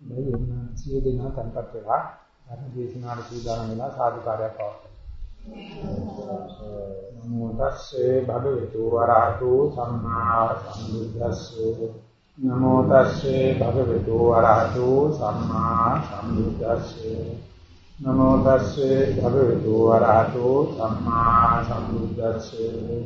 මේ වෙන සිය දෙනා tempත් වෙලා ධර්ම දේශනාවට සූදානම් වෙලා සාදුකාරයක් පවත්වනවා. නමෝ තස්සේ භගවතු වරහතු සම්මා සම්බුද්දස්සේ. නමෝ තස්සේ භගවතු වරහතු සම්මා සම්බුද්දස්සේ. නමෝ තස්සේ භගවතු වරහතු සම්මා සම්බුද්දස්සේ.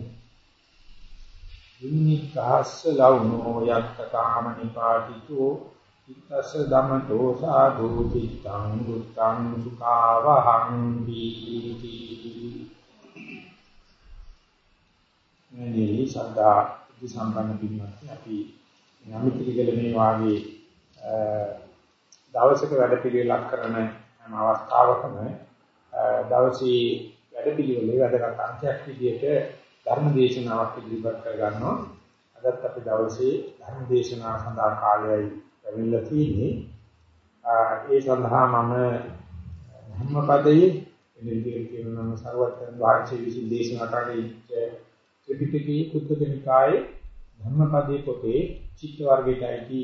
ඉන්නිකාස්ස ලව්නෝ යත්ත කාමනිපාතිතෝ ඉත්තස්ස ධම්මතෝ සාදු චිත්තං දුක්ඛං සුඛාවහං දීති මේ සදා ඉති සම්බන්ධ පින්වත් අපි යමිතිරිගල මේ වාගේ දවසක වැඩ පිළිවෙලක් කරන හැම අවස්ථාවකම දවසේ වැඩ පිළිවෙලේ වැඩකට අංශයක් විදිහට ධර්ම දේශනාවක් ඉදිරිපත් කර ගන්නවා. අදත් අපි දවසේ ධර්ම දේශනාව සඳහා කාලයයි ලැබිලා තියෙන්නේ. ඒ සඳහා මම ධම්මපදයේ එළියට කියනම සර්වඥ වාචී විසින් දේශනා කරන ත්‍රිපිටකයේ කුද්දකනිකායේ ධම්මපදයේ පොතේ චිත්ත වර්ගයටයි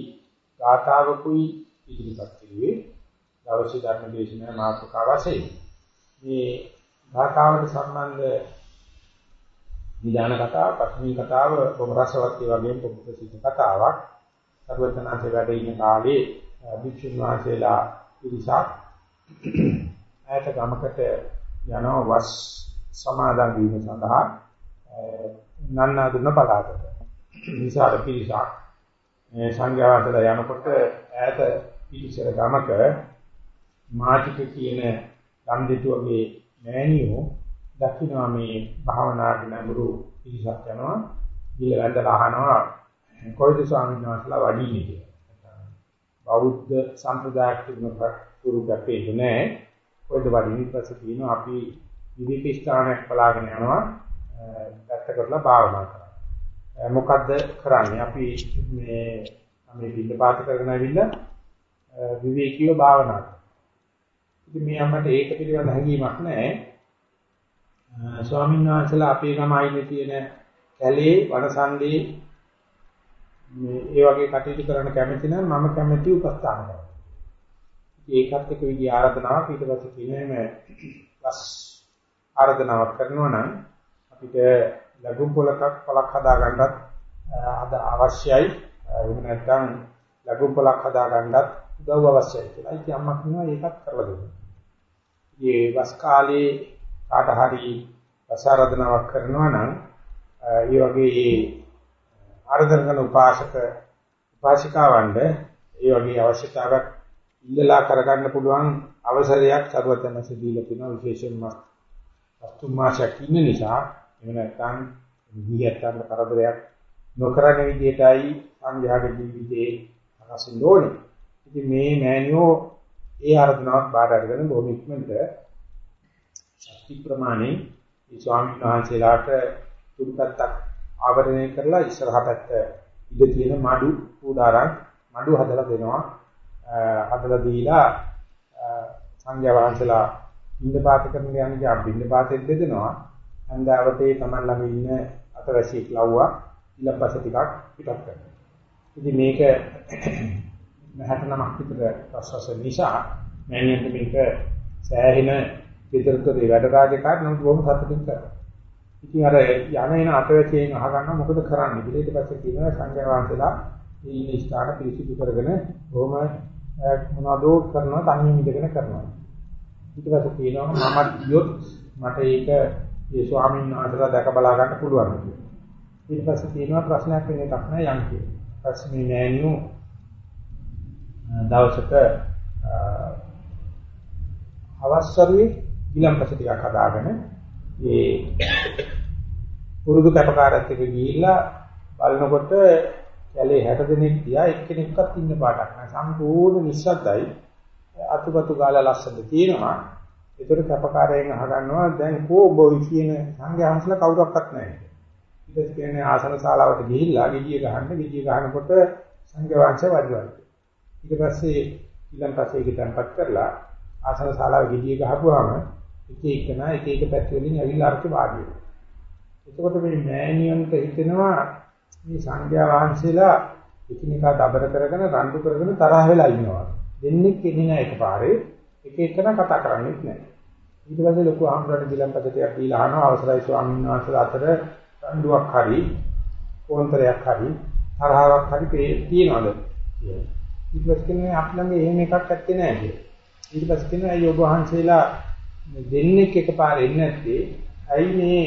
ගාථාවකුයි ඉදිරිපත් කරුවේ. දවසේ ධර්ම දේශනාව මාතෘකාව වශයෙන් මේ ගාථාවට සම්බන්ධ නිදාන කතාව, පස්මී කතාව, බොම රසවත් වගේම ප්‍රසිද්ධ කතාවක්. සර්වඥාන්සේ වැඩ ඉන්න කාලේ භික්ෂුන් වහන්සේලා පිරිසක් ඈත ගමකට යනවා වස් සමාදන් වීම සඳහා නන්නාදුන පළාතට. විශාල පිරිසක් මේ සංඝයාතලා යනකොට ඈත පිරිසර ගමක මාතික කියන ගම්දිටුවගේ මෑණියෝ දකින්නවා මේ භාවනාවට නැඹුරු පිරිසක් යනවා. ගිල වැඳලා අහනවා කොයිද ස්වාමීන් වහන්සේලා වඩින්නේ කියලා. බෞද්ධ සම්ප්‍රදායක් තිබුණ පුරු ගැපේ නෑ. කොයිද වඩින්නේ ඊපස්සේ කියනවා අපි විවිධ ස්ථානයක් බලාගෙන යනවා. දැක්ක කරලා භාවනා කරනවා. මොකද්ද කරන්නේ? අපි මේ මේ පිළිපාත කරගෙන ඇවිල්ලා විවේකීව භාවනා කරනවා. ඉතින් මේ අම්මට ඒක පිළිබඳ හැඟීමක් නැහැ. ස්වාමීන් වහන්සේලා අපේ ගම ආයිනේ තියෙන කැලේ වනසන්දේ මේ ඒ වගේ කටයුතු කරන්න කැමති නම් මම කැමති උපස්ථාන කරනවා. ඒකත් එක විදි ආරාධනාවක් ඊට පස්සේ කියන්නේ ප්ලස් ආරාධනාවක් කරනවා නම් අපිට ලඝු පොලකක් පළක් හදා ගන්නත් අද අවශ්‍යයි. එහෙම නැත්නම් ලඝු පොලක් හදා ගන්නත් උදව් අවශ්‍යයි කියලා. ඉතින් අම්මා කියනවා ඒකත් කරලා දෙන්න. මේ වස් කාලේ කාට හරි රසාරදනාවක් කරනවා නම් ඒ වගේ ආරාධන කරන උපාසක උපාසිකාවන්ට ඒ වගේ අවශ්‍යතාවක් ඉල්ලලා කරගන්න පුළුවන් අවසරයක් සර්වතනසේ දීලා තියෙනවා විශේෂයෙන්ම වස්තු මාසයක් ඉන්න නිසා එහෙම නැත්නම් ගියත්තන් කරදරයක් නොකරන විදිහටයි සංඝයාගේ ජීවිතේ අරසින්න ඕනේ. ඉතින් මේ මෑනියෝ ඒ ආරාධනාවක් බාර අරගෙන බොහොම ඉක්මනට ශක්ති ප්‍රමාණය මේ ස්වාමීන් වහන්සේලාට තුන්පත්තක් ආවරණය කරලා ඉස්සරහ පැත්ත ඉඳ තියෙන මඩු උදාරන් මඩු හදලා දෙනවා. හදලා දීලා සංඝයා වහන්සේලා ඉන්දපාත කරන යන්නේ ආ බින්දපාතෙත් දෙදෙනවා. හන්දාවතේ Taman ළඟ ඉන්න අතවැසියෙක් ලව්වා ඊළපස ටිකක් පිටත් කරනවා. ඉතින් මේක මහත නමක් විතර ප්‍රසවාස නිසා මෑණියන්ට මේක සෑහෙන විතරකේ වැඩ රාජකාරී නම් බොහොම සතුටින් කරනවා. ඉතින් අර යන එන අතවැසියෙන් අහගන්න මොකද කරන්නේ කියලා ඊට පස්සේ කියනවා සංඝයා වහන්සේලා මේ ඉන්න ස්ථාන පිරිසිදු කරගෙන බොහොම මොනවදෝ කරනවා තනියම ඉඳගෙන කරනවා. ඊට පස්සේ කියනවා මම ගියොත් මට ඒක ඒ ස්වාමීන් වහන්සේලා දැක බලා ගන්න පුළුවන් කියලා. ඊට පස්සේ කියනවා ප්‍රශ්නයක් වෙන එකක් නෑ යන් කියලා. ප්‍රශ්නේ නෑනියෝ දවසක අවස්සරුවේ ඊළම්පස ටිකක් හදාගෙන ඒ පුරුදු කැපකාරත් එක්ක ගිහිල්ලා බලනකොට කැලේ 60 දෙනෙක් තියා එක්කෙනෙක්වත් ඉන්න පාටක් නැහැ. සම්පූර්ණ නිශ්ශබ්දයි. අතුපතු ගාලා ලස්සන තියෙනවා. ඒතර කැපකාරයෙන් අහගන්නවා දැන් කෝ බොයි කියන සංඝයා වහන්සේලා කවුරක්වත් නැහැ. ඊට කියන්නේ ආසන ශාලාවට ගිහිල්ලා ගෙඩිය ගහන්න ගෙඩිය ගහනකොට සංඝයා වහන්සේ වඩිනවා. ඊට පස්සේ ඊළඟ පස්සේ ඒක තැම්පත් කරලා ආසන ශාලාවේ ගෙඩිය ගහපුවාම එක එකන එක එක පැති වලින් ඇවිල්ලා අරක වාඩි වෙනවා. එතකොට මේ මෑණියන්ට හිතෙනවා මේ සංඝයා වහන්සේලා එකිනෙකා දබර කරගෙන රණ්ඩු කරගෙන තරහ වෙලා ඉන්නවා. දෙන්නේ කෙනින එකපාරේ එක එකන කතා කරන්නේ නැහැ. ඊට පස්සේ ලොකු ආම්රණ දිලම්පතටයක් දීලා අහනවා අවසරයි ස්වාමීන් වහන්සේලා අතර රණ්ඩුවක් හරි කොන්තරයක් හරි තරහාවක් හරි තියෙනවද කියලා. ඊට පස්සේ කියන්නේ අපලඟ එහෙම එකක් ඇත්තේ නැහැ කියලා. ඊට පස්සේ කියනවා අයියෝ ඔබ වහන්සේලා දෙන්නෙක් එකපාරේ එන්නේ නැත්තේ ඇයි මේ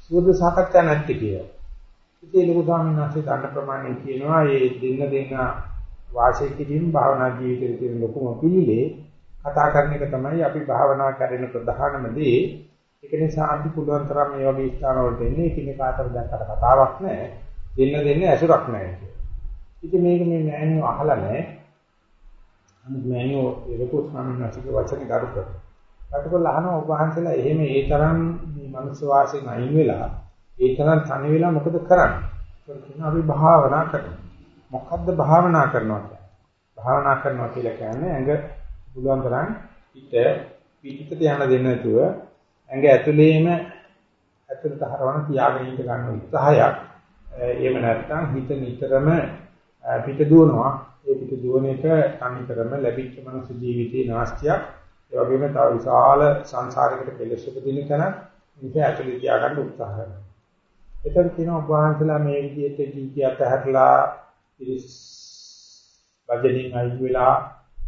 සුවද සාකච්ඡා නැත්තේ කියලා. ඉතින් ලොකු ස්වාමීන් වහන්සේ දන්න ප්‍රමාණය කියනවා මේ දෙන්න දෙන්න වාසය කිරීම භාවනා ජීවිතයේ තියෙන ලොකුම පිළිලේ කතා කරන එක තමයි අපි භාවනා කරන ප්‍රධානම දේ. ඒක නිසා අපි පුළුවන් තරම් මේ වගේ ස්ථාන වලට එන්නේ එකිනෙකාට දැක්කට කතාවක් නැහැ. දෙන්න දෙන්න ඇසුරක් නැහැ. ඉතින් මේක මේ මෑණියෝ අහලා නැහැ. අනිත් මෑණියෝ ලොකු ස්වාමීන් වහන්සේගේ වචනේ කරු කරනවා. රටකොල්ල අහනවා ඔබ වහන්සේලා එහෙම ඒ තරම් මේ මනුස්ස වාසයෙන් අයින් වෙලා ඒ තරම් තනි වෙලා මොකද කරන්නේ? කියන අපි භාවනා කරනවා. මොකද්ද භාවනා කරනවා කියන්නේ? භාවනා කරනවා කියලා කියන්නේ ඇඟ පුළුවන් තරම් පිට පිටිට යන දෙන්න නැතුව ඇඟ ඇතුලේම ඇතුලට හරවන තියාගෙන ඉන්න ගන්න උත්සාහයක්. එහෙම නැත්නම් හිත නිතරම පිට දුවනවා. ඒ පිට දුවන එක තනිකරම ලැබිච්ච මනුස්ස ජීවිතේ නාස්තියක්. ඒ වගේම තව විශාල සංසාරයකට කෙලෙස් උපදින කෙනා මේක ඇතුලේ තියාගන්න උත්සාහ කරනවා. එතන කියනවා ඔබ වහන්සේලා මේ විදිහට කීකියත් ඇහැරලා ඉරිස් වජනින් අයින් වෙලා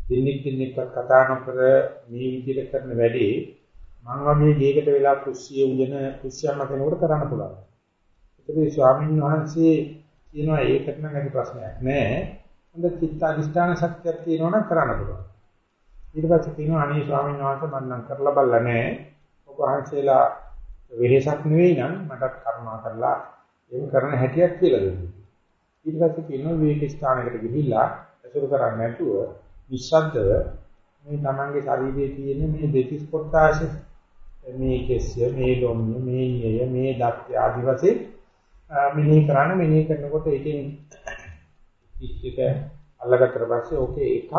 දින්නෙක් දින්නෙක්වත් කතා නොකර මේ විදිහට කරන වැඩේ මං වගේ ගේකට වෙලා කුස්සිය උයන කුස්සියම්ම කෙනෙකුට කරන්න පුළුවන්. ඒකේ ස්වාමීන් වහන්සේ කියනවා ඒකට නම් ඇති ප්‍රශ්නයක් නෑ. හොඳ චිත්ත අධිෂ්ඨාන ශක්තියක් තියෙනවා නම් කරන්න පුළුවන්. ඊට පස්සේ කියනවා අනේ ස්වාමීන් වහන්සේ මම නම් කරලා බලලා නෑ. ඔබ වහන්සේලා වෙහෙසක් නෙවෙයි නම් මටත් කරුණා කරලා එහෙම කරන හැටියක් කියලා දෙන්න. ඊට පස්සේ කියනවා විවේක ස්ථානයකට ගිහිල්ලා අසුර කරන්නේ නැතුව නිස්සද්දව මේ තමන්ගේ ශරීරයේ තියෙන මේ දෙතිස් කොටාශ මේ කෙස්ය මේ ලොම්ය මේ නිය මේ දත් ආදි වශයෙන් මෙනෙහි කරන්න මෙනෙහි කරනකොට ඒකෙන් ඉච්ඡිත අල්ලගත්තට පස්සේ ඕකේ එකක්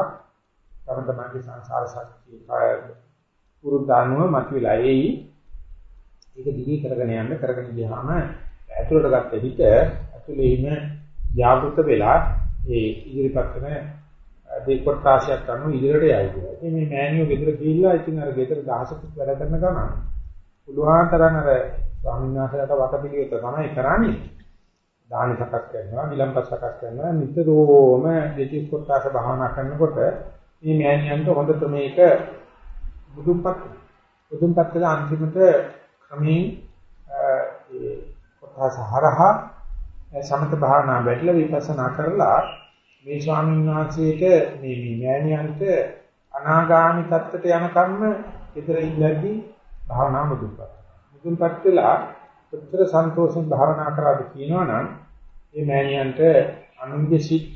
තම තමන්ගේ සංසාර ශක්තිය පුරුද්දානුව මතුවලා එයි ඒක දිවි කරගෙන යන්න කරගෙන ගියාම ඇතුළට ගත්ත හිත ඇතුළේ ඉන්න ජාගෘත වෙලා ඒ ඉදිරිපත් කරන දෙකොට්ටාශයක් කරනු ඉදිරියට යයි කියලා. ඉතින් මේ මෑනියෝ ගෙදර ගිහිල්ලා ඉතින් අර ගෙදර දහසකුත් වැඩ කරන ගමන් පුළුවන් තරම් අර ස්වාමීන් වහන්සේලාට වතපිළිවෙත තමයි කරන්නේ. දාන සකස් කරනවා, විලම්පස් සකස් කරනවා, නිතරම දෙතිස් කොටාස භාවනා කරනකොට මේ මෑනියන්ට හොඳට මේක බුදුන්පත් බුදුන්පත් කියලා අන්තිමට ක්‍රමයෙන් ඒ කොටාස හරහා සමත භාවනා වැඩිලා විපස්සනා කරලා මේ ස්වාමීන් වහන්සේට මේ මේ මෑණියන්ට අනාගාමි තත්ත්වයට යන කම්ම ඉතර ඉඳද්දී භාවනා මුදුන්පත්. මුදුන්පත් වෙලා උත්තර සන්තෝෂෙන් භාවනා කරාද කියනවනම් මේ මෑණියන්ට අනුන්ගේ සිත්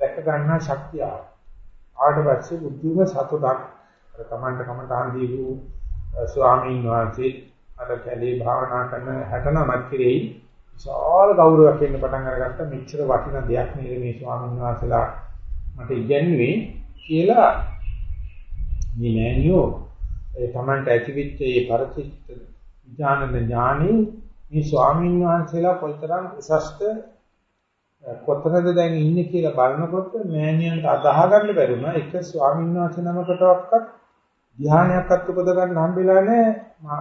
දැක ගන්න ශක්තිය ආවට පස්සේ බුද්ධිම සතුටක්. අර කමන්ට කමටහන් දීපු ස්වාමීන් වහන්සේ අර කැලේ භාවනා කරන 69ක් කෙරෙහි විශාල ගෞරවයක් එන්න පටන් අරගත්ත මෙච්චර වටිනා දෙයක් නේද මේ ස්වාමීන් වහන්සේලා මට ඉගැන්වුවේ කියලා මේ නෑනියෝ ඒ Tamanට ඇතිවෙච්ච මේ පරිචිත්ත ඥානන ඥානෙ මේ ස්වාමීන් වහන්සේලා කොතරම් උසස්ත කොතනද දැන් ඉන්නේ කියලා බලනකොට මෑණියන්ට අදාහ ගන්න බැරුණා එක ස්වාමීන් වහන්සේ නමකටවත් ධ්‍යානයක්වත් උපද ගන්න හම්බෙලා නැහැ.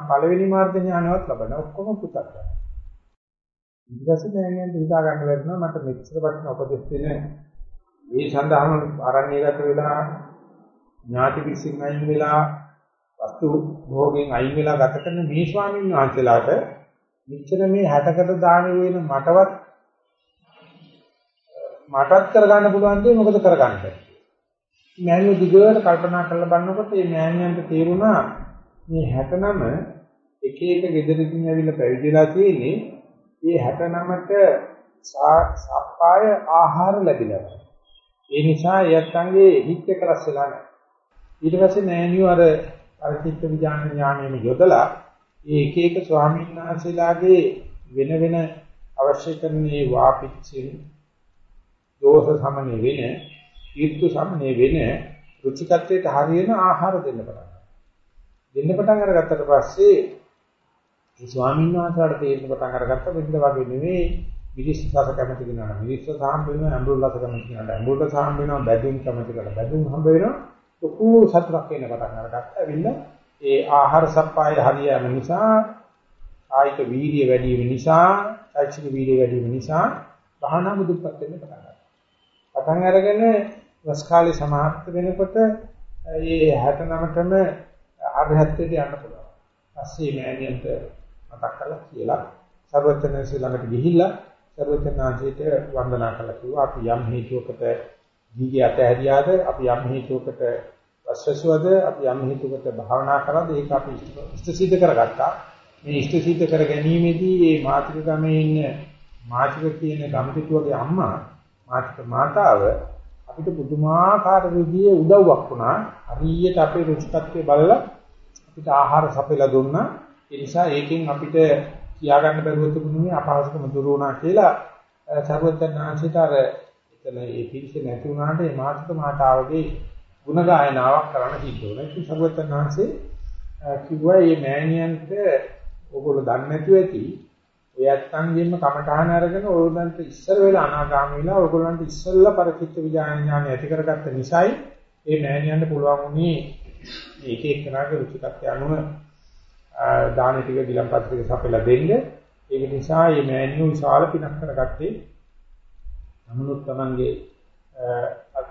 පළවෙනි මාර්ග ඥානවත් ලබන ඔක්කොම පුතක්. ගන්නවා ඊට පස්සේ මෑණියන්ට හිතා ගන්න බැරිනවා මට මෙච්චර වටින උපදෙස් දෙන මේ සඳහාම ආරණ්‍යගත වෙලා ඥාති පිසින් අයින් වෙලා වස්තු භෝගයෙන් අයින් වෙලා ගත කරන මේ ස්වාමීන් වහන්සේලාට මෙච්චර මේ 60කට දාන වෙන මටවත් මටත් කරගන්න පුළුවන් දේ මොකද කරගන්න බැහැ. මෑණියෝ දිගට කල්පනා කරලා බලනකොට මේ මෑණියන්ට තේරුණා මේ 69 එක එක ගෙදරකින් ඇවිල්ලා පැවිදිලා තියෙන්නේ මේ 69ට සප්පාය ආහාර ලැබිලා ඒ නිසා එයත්න්ගේ හිත් එක රස් වෙලා නැහැ. ඊට පස්සේ නෑනියෝ අර පරිචිත්ත විඥාන ඥාණයෙන් යොදලා ඒ එක එක ස්වාමීන් වහන්සේලාගේ වෙන වෙන අවශ්‍ය කරන මේ වාපිච්චින් දෝෂ සමනය වෙන, ඊර්තු සමනය වෙන රුචිකත්වයට හරියන ආහාර දෙන්න පටන් ගන්නවා. දෙන්න පටන් අරගත්තට පස්සේ මේ ස්වාමීන් වහන්සේලාට තේරෙන්න පටන් අරගත්ත බින්ද වගේ නෙවෙයි මිරිස් රස කැමති කෙනාට මිරිස් රස හම්බ වෙනවා, ඇඹුල් රස කැමති කෙනාට ඇඹුල් රස හම්බ වෙනවා, බැදුම් කැමති කෙනාට බැදුම් හම්බ වෙනවා. ලොකු සතුටක් එන්න පටන් අරගත්තා. ඇවිල්ලා ඒ ආහාර සප්පාය හරියම නිසා කායික වීර්ය වැඩි වීම නිසා, චෛතසික වීර්ය වැඩි වීම නිසා භාවනා මුදුපත් වෙන්න පටන් ගන්නවා. පටන් අරගෙන වස් කාලේ සමාප්ත වෙනකොට මේ 69ටම අරහත්ත්වයට යන්න පුළුවන්. පස්සේ මෑණියන්ට මතක් කරලා කියලා සර්වඥයන්සේ ළඟට ගිහිල්ලා සර්වඥාන්සේට වන්දනා කළා කිව්වා අපි යම් හේතුවකට දීගේ අතහැරියාද අපි යම් හේතුවකට වස්සසුවද අපි යම් හේතුවකට භාවනා කරාද ඒක අපි ඉෂ්ට සිද්ධ කරගත්තා. මේ ඉෂ්ට සිද්ධ කර ගැනීමේදී මේ මාතෘ ගමේ ඉන්න මාතෘ කියන ගම්පිටුවගේ අම්මා මාතෘ මාතාව අපිට පුදුමාකාර විදිහේ උදව්වක් වුණා. හරියට අපේ රුචිකත්වයේ බලලා අපිට ආහාර සපයලා දුන්නා. ඒ නිසා ඒකෙන් අපිට කියාගන්න බැරුව තිබුණේ අපහසුකම දුරු වුණා කියලා සර්වඥාන්සිට අර එතන ඒ පිළිස නැති වුණාට මේ මාතෘ මාතාවගේ ಗುಣ ගායනාවක් කරන්න සිද්ධ වුණා. ඒක සර්වඥාන්සේ කිව්වා මේ මෑණියන්ට ඕගොල්ලෝ දන්නේ නැතුව ඇති ඔය ඇත්තන්ගෙන්ම කමඨහන අරගෙන ඕගොල්ලන්ට ඉස්සර වෙලා අනාගාමී වෙලා ඕගොල්ලන්ට ඉස්සෙල්ලා පරිචිත්ත විඥාන ඇති කරගත්ත නිසායි මේ මෑණියන්ට පුළුවන් වුණේ එක එක්කනාගේ රුචිකත්වය අනුව දාන ටික ගිලම්පත් ටික සපයලා දෙන්න. ඒක නිසා මේ මෑණියෝ විශාල පිනක් කරගත්තේ. නමුත් තමන්ගේ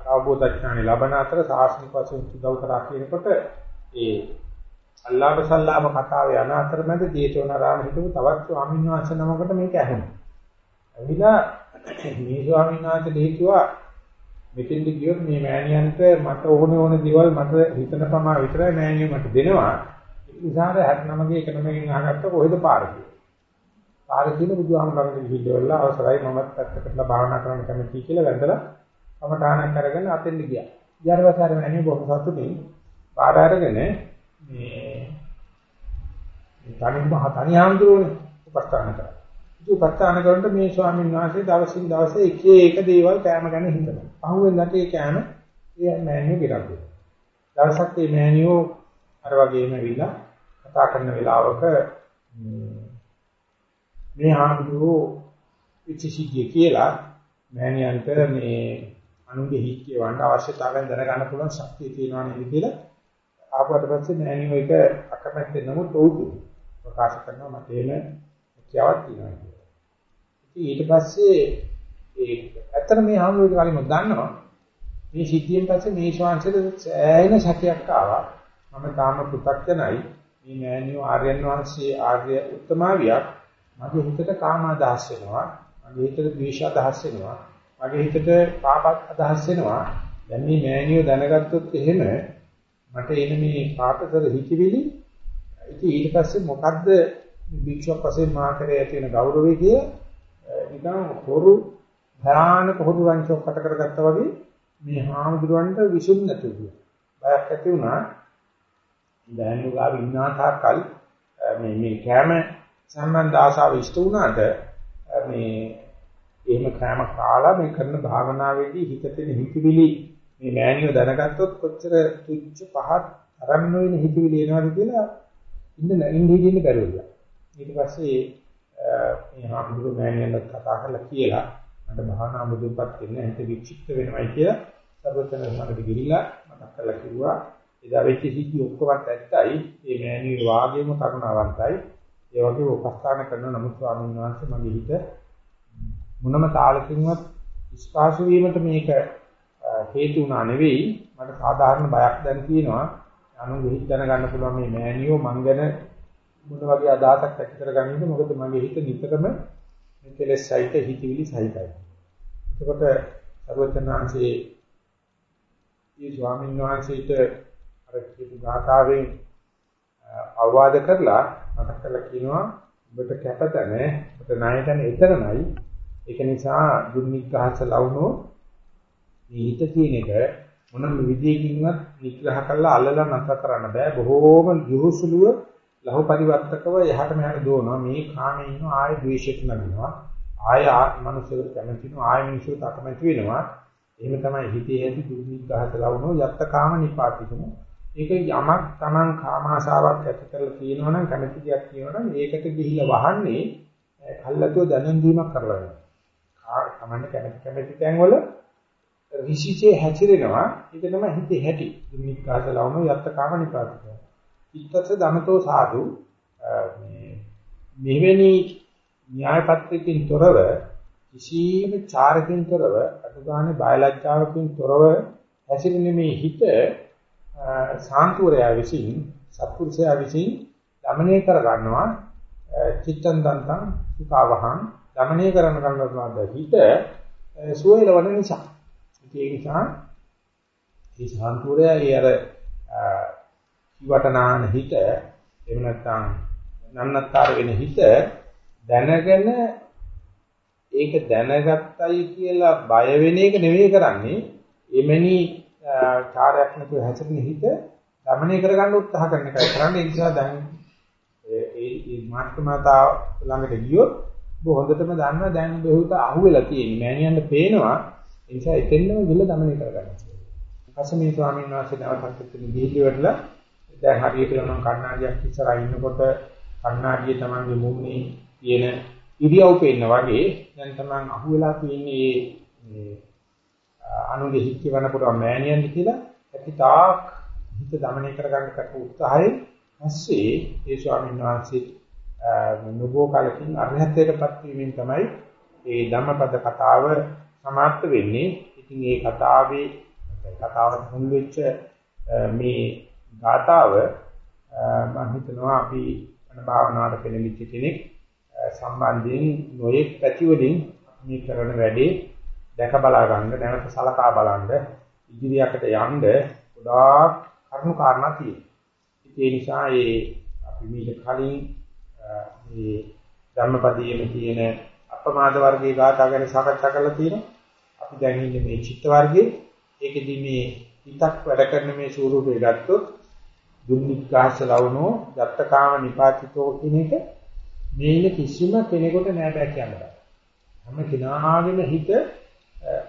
අවබෝධ ඥානෙ ලබන අතර සාසනික වශයෙන් උදව් කරා කියනකොට ඒ අල්ලාහ් සල්ලාම කතාවේ යන අතරමැද ජේතවනාරාම හිටපු තවත් ස්වාමීන් වහන්සේ නමකට මේක ඇහුණා. ඇවිලා මේ ස්වාමීන් වහන්සේ දෙහිතුවා මෙතෙන්ද කියොත් මේ මෑණියන්ට මට ඕනේ ඕනේ දේවල් මට හිතන ප්‍රමා විතරයි මෑණියෝ මට දෙනවා. ඒ නිසා 69 එක නමකින් අහගත්ත කොහෙද පාර කියලා. පාර කියන බුදුහාමුදුරන්ගේ විහිදෙවලා අවසරයි මමත් පැත්තකට භාවනා කරන්න කැමතියි කියලා වැඳලා කමඨානක් අරගෙන අතෙන්ද ගියා. ඊට පස්සේ අර මෑණියෝ බොහොම සතුටින් පාර අරගෙන මේ තනිම තනි ආන්දරෝනේ උපස්ථාන කරා. ඉතින් උපස්ථාන කරනකොට මේ ස්වාමීන් වහන්සේ දවසින් දවස එක එක දේවල් කෑම ගැන හිතනවා. අහුවෙන්දට ඒ කෑම ඒ මෑණියෝ ගිරක් දෙනවා. දවසක් මේ මෑණියෝ අර වගේම ඇවිල්ලා කතා කරන වෙලාවක මේ ආන්දරෝ ඉච්චිසිද්ධිය කියලා මෑණියන්ට මේ අනුගේ හිත් කියවන්න අවශ්‍යතාවයෙන් දැනගන්න පුළුවන් ශක්තිය තියෙනවා නේද කියලා ආපුවට පස්සේ මෑණියෝ එක අකමැත්තෙන් නමුත් ඔව් ප්‍රකාශ කරනවා මට එහෙම කියාවක් තියෙනවා කියලා. ඉතින් ඊට පස්සේ ඒ ඇත්තට මේ ආමුලේ කලින්ම දන්නවා මේ සිද්ධියෙන් පස්සේ මේ ශාංශයට සෑහෙන සැකයක් ආවා. මම තාම පෘථග්ජනයි මේ මෑණියෝ ආර්යයන් වහන්සේ ආර්ය උත්තමාවියක් මගේ හිතට කාම අදහස් වෙනවා. මගේ හිතට ද්වේෂ අදහස් වෙනවා. මගේ හිතට පාප අදහස් වෙනවා. දැන් මේ මෑණියෝ දැනගත්තොත් එහෙම මට එන මේ පාපතර හිතවිලි ඉතින් ඊට පස්සේ මොකද්ද භික්ෂුවක් වශයෙන් මා කරේ ඇති වෙන ගෞරවය කිය? නිකන් හොරු භයානක හොරු රංචෝක් කට කරගත්තා වගේ මේ හාමුදුරන්ට විසුම් නැතුව බයක් ඇති වුණා. දැනු ගාව ඉන්නා තාකල් මේ මේ කැම සම්බන්ධ ආසාව ඉෂ්ට වුණාට මේ එහෙම කැම කාලා මේ කරන භාවනාවේදී හිතට හිතවිලි මේ මෑණියෝ දැනගත්තොත් කොච්චර තුච්ච පහත් අරන් වෙන හිතවිලි එනවද කියලා ඉන්න ඉන්න හිටින්න බැරුවලා. ඊට පස්සේ මේ හාමුදුරු මෑණියන්ට කතා කරලා කියලා මට භාවනා මුදුන්පත් වෙන්න හිත විචිත්ත වෙනවයි කියලා සර්වතන මකට ගිහිල්ලා මතක් කරලා කිව්වා. එදා වෙච්ච සිද්ධි ඔක්කොමත් ඇත්තයි. මේ මෑණියෝ වාගේම කරුණාවන්තයි. ඒ වගේ උපස්ථාන කරන නමුත් ස්වාමීන් වහන්සේ මගේ හිත මොනම තාලකින්වත් ස්පාසු වීමට මේක හේතු වුණා නෙවෙයි. මට සාධාරණ බයක් දැන් තියෙනවා. අනුන් හිත දැනගන්න පුළුවන් මේ මෑනියෝ මං ගැන මොන වගේ අදහසක් ඇති කරගන්නද? මොකද මගේ හිත නිතරම මේ කෙලෙස් සහිත හිතවිලි සහිතයි. එතකොට සර්වචනාංශයේ මේ ස්වාමීන් වහන්සේට අර කියපු ගාථාවෙන් අවවාද කරලා මතක් කරලා කියනවා ඔබට කැපතන ඔබට ණයතන එතරම්යි ඒක නිසා දුර්නිග්‍රහස ලවුනෝ මේ හිත කියන එක මොනම විදියකින්වත් නිග්‍රහ කරලා අල්ලලා නැතර කරන්න බෑ. බොහෝම යොහුසුලුව ලහු පරිවර්තකව යහට මෙහාට දුවනවා. මේ කාමේ ඉන්න ආය ද්වේෂයට නගිනවා ආය මනුස්සයෙකුට කැමතිනවා ආය මිනිසෙකුට අකමැති වෙනවා. එහෙම තමයි හිතේ ඇති දුර්නිග්‍රහත ලවුනෝ යත්ත කාම නිපාතිකම ඒක යමක් Taman කාමාශාවක් ඇති කරලා තියෙනවා නම් කැමැති දෙයක් කියනවා නම් ඒකට ගිහිල්ලා වහන්නේ කල්ලාතෝ දැනුම් දීමක් කරලා වෙනවා. තමන්න කැමති කැමති තැන්වල ඍෂිසේ හැතිරෙනවා ඒක තමයි හිතේ හැටි. නික්කාත ලවම යත්ත කාම නිපාතක. ඉත්තස ධනතෝ සාදු. මේ මෙවැනි න්‍යායපත්‍රකින් තොරව කිසියම් චාරකින් තොරව අතුගානේ බයලජ්ජාවකින් තොරව හැසිරෙන මේ හිත සාන්තුරයා විසින් සත්පුරුෂයා විසින් দমনය කර ගන්නවා චිත්තං දන්තං සුඛවහං. দমনය කරන කරනවා හිත? සුවයලවන නිසා. ඒ නිසා මේ සාන්තුරය ඒ අර කිවටනාන හිත එහෙම නැත්නම් නන්නත්තර වෙන හිත දැනගෙන ඒක දැනගත්තයි කියලා බය වෙන එක නෙවෙයි කරන්නේ. එමෙනි කාර්යයක් නැතුව හැසිරෙන හිත দমনය කරගන්න උත්සාහ කරන එකයි කරන්නේ. ඒ නිසා දැන් ඒ ඒ මාත්‍රමතා ළඟට ගියොත් ඔබ හොඳටම දන්නවා දැන් බෙහුත අහුවෙලා තියෙන්නේ. මෑණියන්ට පේනවා ඒ නිසා එතෙන්ම ගිල්ල দমনය කරගන්නවා. කසමී ස්වාමීන් වහන්සේ දවසක් එතන ගිහිලි වටලා දැන් හරියට ගමන් කණ්ණාඩියක් ඉස්සරහා ඉන්නකොට කණ්ණාඩියේ Tamanගේ මුන්නේ තියෙන ඉරියව් පේන්න වගේ දැන් Taman අහුවෙලා තියෙන්නේ මේ අනුගේ හික්ක වෙන පුරා මෑනියන් කියලා ඇති තාක් හිත দমনය කරගන්න කරපු උත්සාහයෙන් පස්සේ ඒ ස්වාමීන් වහන්සේ නුබෝ කාලකින් අරහතේටපත් වීමෙන් තමයි ඒ ධම්මපද කතාව සමාප්ත වෙන්නේ. ඉතින් මේ කතාවේ කතාවට මුල් වෙච්ච මේ ගාතාව මම හිතනවා අපි අන භාවනාවට පෙළඹිච්ච කෙනෙක් සම්බන්ධයෙන් නොයෙක් පැති වලින් මේ කරන වැඩේ දැක බලා ගන්න නැවත සලකා බලන්න ඉදිරියට යන්න ගොඩාක් කරුණු කාරණා තියෙනවා. ඒ නිසා ඒ අපි මේක කලින් මේ ධම්මපදයේ තියෙන අපමාද වර්ගයේ ගාථා ගැන සාකච්ඡා කරලා තියෙනවා. දැන් ඉන්නේ මේ චිත්ත වර්ගයේ ඒකෙදි මේ හිතක් වැඩ කරන මේ ස්වරූපය ගත්තොත් දුන්නිග්ගාස ලවණෝ දත්තකාම නිපාතිතෝ කියන එක මේන කිසිම කෙනෙකුට නෑ බෑ කියන්න බෑ. හැම කෙනාගේම හිත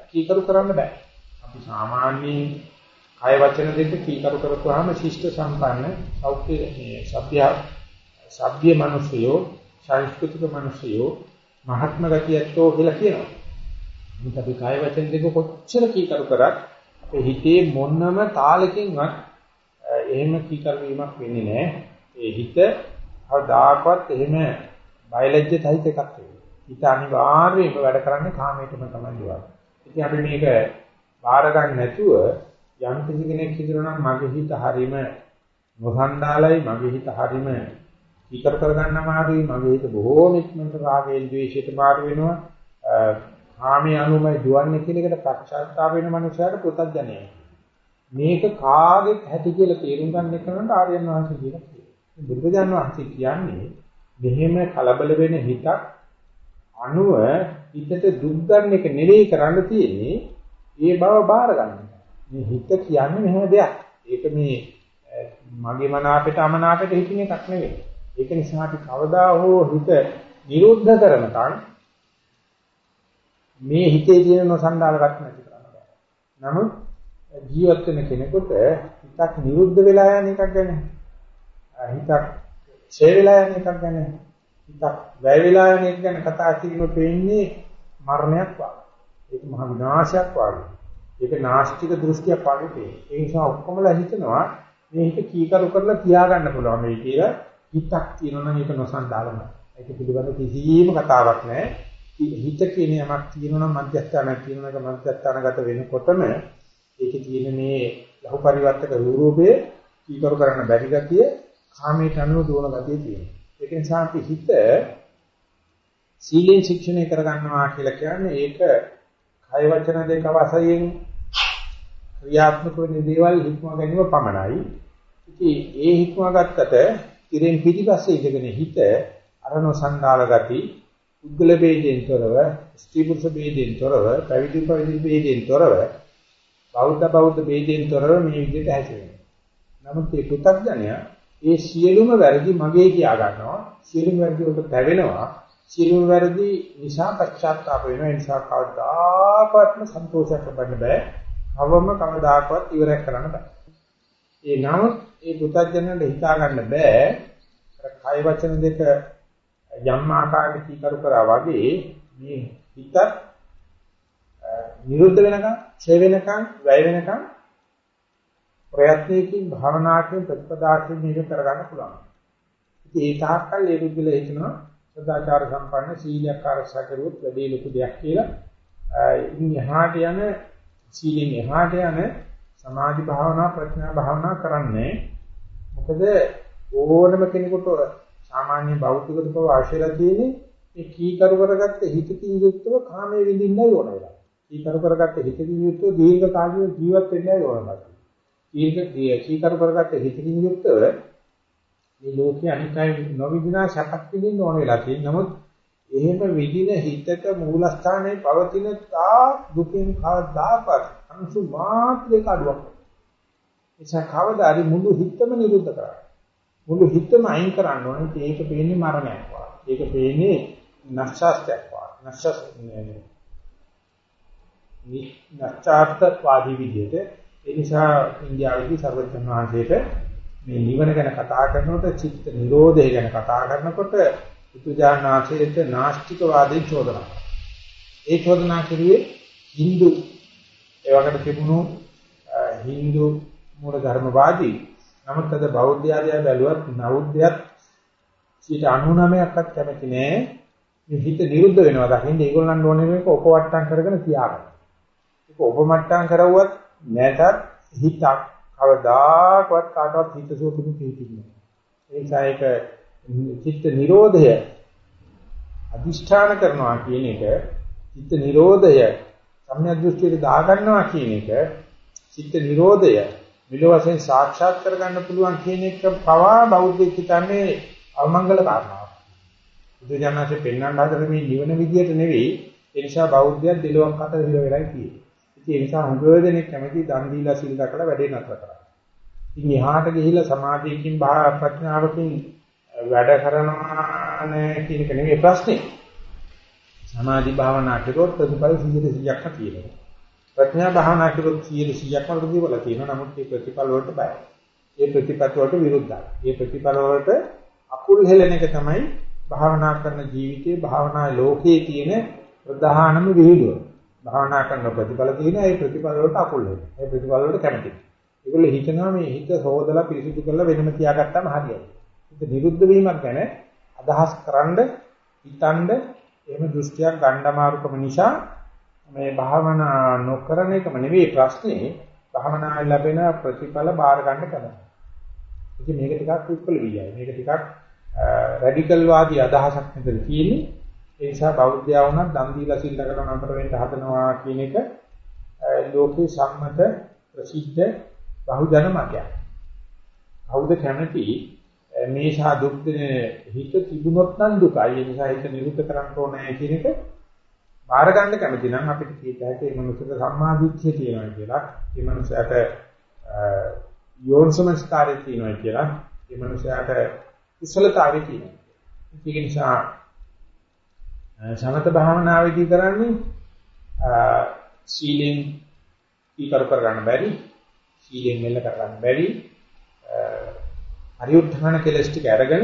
කීකරු කරන්න බෑ. අපි සාමාන්‍යයෙන් කාය වචන දෙක කීකරු කරපුවාම ශිෂ්ට සම්පන්න සෞඛ්‍ය මේ සભ્ય සભ્ય මිනිසයෝ සංස්කෘතික මිනිසයෝ මහත්ම ගතියත්ෝ කියලා කියනවා. මේක අපි කය වචන දෙක කොච්චර කීකරු කරත් අපේ හිතේ මොනම තාලකින්වත් එහෙම කීකරු වීමක් වෙන්නේ නැහැ. ඒ හිත අවදාකවත් එහෙම බයලජ්‍ය සහිත එකක් වෙන්නේ. හිත අනිවාර්යයෙන්ම වැඩ කරන්නේ කාමයටම තමයි දුවන්නේ. ඉතින් අපි මේක බාර ගන්න නැතුව යම් කිසි කෙනෙක් හිතනවා නම් මගේ හිත හරීම නොසන්ඩාලයි මගේ හිත හරීම කීකර කරගන්න අමාරුයි මගේ හිත බොහෝම ඉක්මනට රාගයෙන් ද්වේෂයට මාරු වෙනවා. කාමයේ අනුමයි දුවන්නේ කියන එකට පශ්චාත්තාප වෙන මනුස්සයාට පුතත්ජනයයි. මේක කාගේ ඇති කියලා තේරුම් ගන්න එකනට ආර්යයන් වහන්සේ කියලා කියනවා. බුදුරජාන් වහන්සේ කියන්නේ මෙහෙම කලබල වෙන හිතක් අනුව හිතට දුක් ගන්න එක නෙවෙයි කරන්න තියෙන්නේ ඒ බව බාර ගන්න. මේ හිත කියන්නේ මෙහෙම දෙයක්. ඒක මේ මගේ මන අපිට අමන අපිට හිතින එකක් නෙවෙයි. ඒක නිසා අපි කවදා හෝ හිත නිරුද්ධ කරනකන් මේ හිතේ තියෙන නොසන්ඩාලකක් නැති කරන්න බෑ. නමුත් ජීවත් වෙන කෙනෙකුට හිතක් නිරුද්ධ වෙලා යන එකක් ගැන හිතක් ඡේ වෙලා යන එකක් ගැන හිතක් වැය වෙලා යන එක ගැන කතා කිරීම පෙන්නේ මරණයක් වගේ. ඒක මහ විනාශයක් වගේ. ඒක නාස්තික දෘෂ්ටියක් වගේ පේනවා. ඒ නිසා ඔක්කොමලා හිතනවා මේ හිත කීකරු කරලා තියාගන්න පුළුවන් මේ කියලා හිතක් තියෙනවා නම් ඒක නොසන්ඩාලම. ඒක පිළිබඳ කිසිම කතාවක් නැහැ. හිත කියන යමක් තියෙනවා නම් මධ්‍යස්ථානයක් තියෙනවා නම් මධ්‍යස්ථානගත වෙනකොටම ඒකේ තියෙන මේ ලහු පරිවර්තක රූපයේ කීකරු කරන්න බැරි ගතිය කාමයට අනුව දුවන ගතිය තියෙනවා. ඒක නිසා අපි හිත සීලෙන් ශික්ෂණය කරගන්නවා කියලා කියන්නේ ඒක කය වචන දෙක වශයෙන් ක්‍රියාත්මක වෙන දේවල් හික්ම ගැනීම පමණයි. ඉතින් ඒ හික්ම ගත්තට ඉරෙන් පිටිපස්සේ ඉඳගෙන හිත අරණ සංකාල ගති උද්ගල ભેදයෙන් තොරව, ස්ත්‍රී පුරුෂ ભેදයෙන් තොරව, පැවිදි පැවිදි ભેදයෙන් තොරව, බෞද්ධ බෞද්ධ ભેදයෙන් තොරව මේ විදිහට හැසිරෙනවා. නමුත් මේ පු탁ඥය ඒ සියලුම වැරදි මගේ කියා ගන්නවා. සියලුම වැරදි උඩ පැවෙනවා. සියලුම වැරදි නිසා පශ්චාත්තාප වෙනවා. ඒ නිසා කවදාකවත්ම සන්තෝෂයක් ලබන්න බෑ. අවම කවදාකවත් ඉවරයක් කරන්න බෑ. ඒ නමුත් ඒ පු탁ඥයට හිතා ගන්න බෑ. අර කය වචන දෙක යම් ආකාරයක කීකරු කරා වගේ මේ හිතත් නිරුද්ධ වෙනකන්, ඡේ වෙනකන්, වැය වෙනකන් ප්‍රයත්නයකින් භාවනාවකින් ප්‍රතිපදාකින් මේක කරගන්න පුළුවන්. ඉතින් ඒ තාක්කල් ඒ බුද්ධල හිතනවා සදාචාර සම්පන්න සීලයක් ආරක්ෂා කරුවොත් වැඩි ලොකු දෙයක් කියලා. ඉන් එහාට යන සීලෙන් එහාට යන සමාධි භාවනා ප්‍රඥා භාවනා කරන්නේ මොකද ඕනම කෙනෙකුට සාමාන්‍ය බෞද්ධකට බව අවශ්‍යලා තියෙන්නේ මේ කීකරු කරගත්ත හිතකින් යුක්තව කාමයේ විඳින්නයි ඕන වෙලා. කීකරු කරගත්ත හිතකින් යුක්තව දීර්ඝ කාලීන ජීවත් වෙන්නයි ඕන වෙලා. දීර්ඝ කීකරු කරගත්ත හිතකින් යුක්තව මේ ලෝකයේ අනිත්‍යය නොවිදිනා සැපක් විඳින්න ඕන වෙලා තියෙන නමුත් එහෙම විදින හිතක මූලස්ථානයේ පවතින තා දුකින් කවදාකවත් අංශු මාත්‍රයක අඩුවක්. එසා කවදාරි මුළු හිතම නිරුද්ධ කරා. මුළු හිතම අයින් කරන්න ඕනේ. ඒක පේන්නේ මරණයක් වගේ. ඒක පේන්නේ නැස්සස්ත්‍යක් වගේ. නැස්සස් නැස්චාර්ථවාදී විදිහට ඒ නිසා ඉන්දියාවේදී සර්වඥ වහන්සේට මේ නිවන ගැන කතා කරනකොට චිත්ත නිරෝධය ගැන කතා කරනකොට උතුජානාචේත නාස්තිකවාදී චෝදනා. ඒ චෝදනා කිරියේ Hindu ඒ වගේම තිබුණු Hindu මූල ධර්මවාදී නමුත් අද බෞද්ධ ආදිය බැලුවත් නෞද්ධයත් 99%ක්වත් කැමති නෑ මේ හිත නිරුද්ධ වෙනවා දකින්න ඒගොල්ලන් ඕනේ මේක උපවට්ටම් කරගෙන තියාගන්න. ඒක උපමට්ටම් කරවුවත් නැතත් හිතක් කවදාකවත් කාටවත් හිතසුව පිණි පිටින්නේ. ඒ නිසා ඒක චිත්ත නිරෝධය අදිෂ්ඨාන කරනවා කියන එක චිත්ත නිරෝධය සම්‍යක් දෘෂ්ටියට දා ගන්නවා කියන එක චිත්ත නිරෝධය මිල වශයෙන් සාක්ෂාත් කරගන්න පුළුවන් කියන එක පවා බෞද්ධ හිතන්නේ අවමංගල කාරණාවක්. බුදුජානකසේ පෙන්වන්න හදන මේ නිවන විදියට නෙවෙයි ඒ නිසා බෞද්ධයන් දෙලොවක් අතර හිර වෙලා තියෙන්නේ. ඉතින් ඒ නිසා හුඟ දෙනෙක් කැමති දන් දීලා සිල් දක්වලා වැඩේ නතර කරා. ඉතින් එහාට ගිහිල්ලා සමාධියකින් ප්‍රඥාවකින් වැඩ කරනවා නේ කියන එක නෙවෙයි ප්‍රශ්නේ. සමාධි භාවනා කරොත් ප්‍රතිඵල 100%ක්ම තියෙනවා. ප්‍රඥා භාවනා කරොත් 100%ක්ම ප්‍රතිඵල තියෙනවා. නමුත් ඒ ප්‍රතිඵල වලට බයයි. ඒ ප්‍රතිපත්ති වලට විරුද්ධයි. ඒ ප්‍රතිඵල වලට අකුල් හෙලන එක තමයි භාවනා කරන ජීවිතයේ භාවනා ලෝකයේ තියෙන ප්‍රධානම විහිළුව. භාවනා කරන ප්‍රතිඵල තියෙන ඒ ප්‍රතිඵල වලට අකුල් හෙලන. ඒ ප්‍රතිඵල වලට කැමතියි. ඒගොල්ලෝ හිතනවා මේ හිත සෝදලා පිරිසිදු කරලා වෙනම තියාගත්තාම හරියයි. හිත නිරුද්ධ වීමක් ගැන අදහස් කරන්න හිතනද එහෙම දෘෂ්ටියක් ගණ්ඩමාරුකම නිසා මේ භාවනා නොකරන එකම නෙවෙයි ප්‍රශ්නේ භාවනාවේ ලැබෙන ප්‍රතිඵල බාර ගන්න කම. ඉතින් මේක ටිකක් උත්කල වියයි. මේක ටිකක් රැඩිකල් වාදී අදහසක් මෙතන තියෙන්නේ. ඒ නිසා බෞද්ධයා වුණත් දන් දීලා සිල් දකන නතර වෙන්න හදනවා කියන එක ලෝකේ සම්මත ප්‍රසිද්ධ බහුජන මතයක්. කවුද කැමති මේ සා දුක් දෙන හිත තිබුණොත් නම් දුකයි. ඒ නිසා හිත නිරුද්ධ කරන්න ඕනේ කියන එක බාර ගන්න කැමති නම් අපිට කීත හැකි මේ මනුස්සක සම්මාදිට්ඨිය තියෙනවා කියලා. මේ මනුස්සයාට යෝන්සමස්කාරය තියෙනවා කියලා. මේ මනුස්සයාට කුසලතාවය තියෙනවා. ඒක නිසා සමත භාවනාවේදී කරන්නේ සීලෙන් ඊකර කරගන්න බැරි සීලෙන් මෙල්ල කරගන්න බැරි පරිඋත්ථාන කෙලස් ටික අරගෙන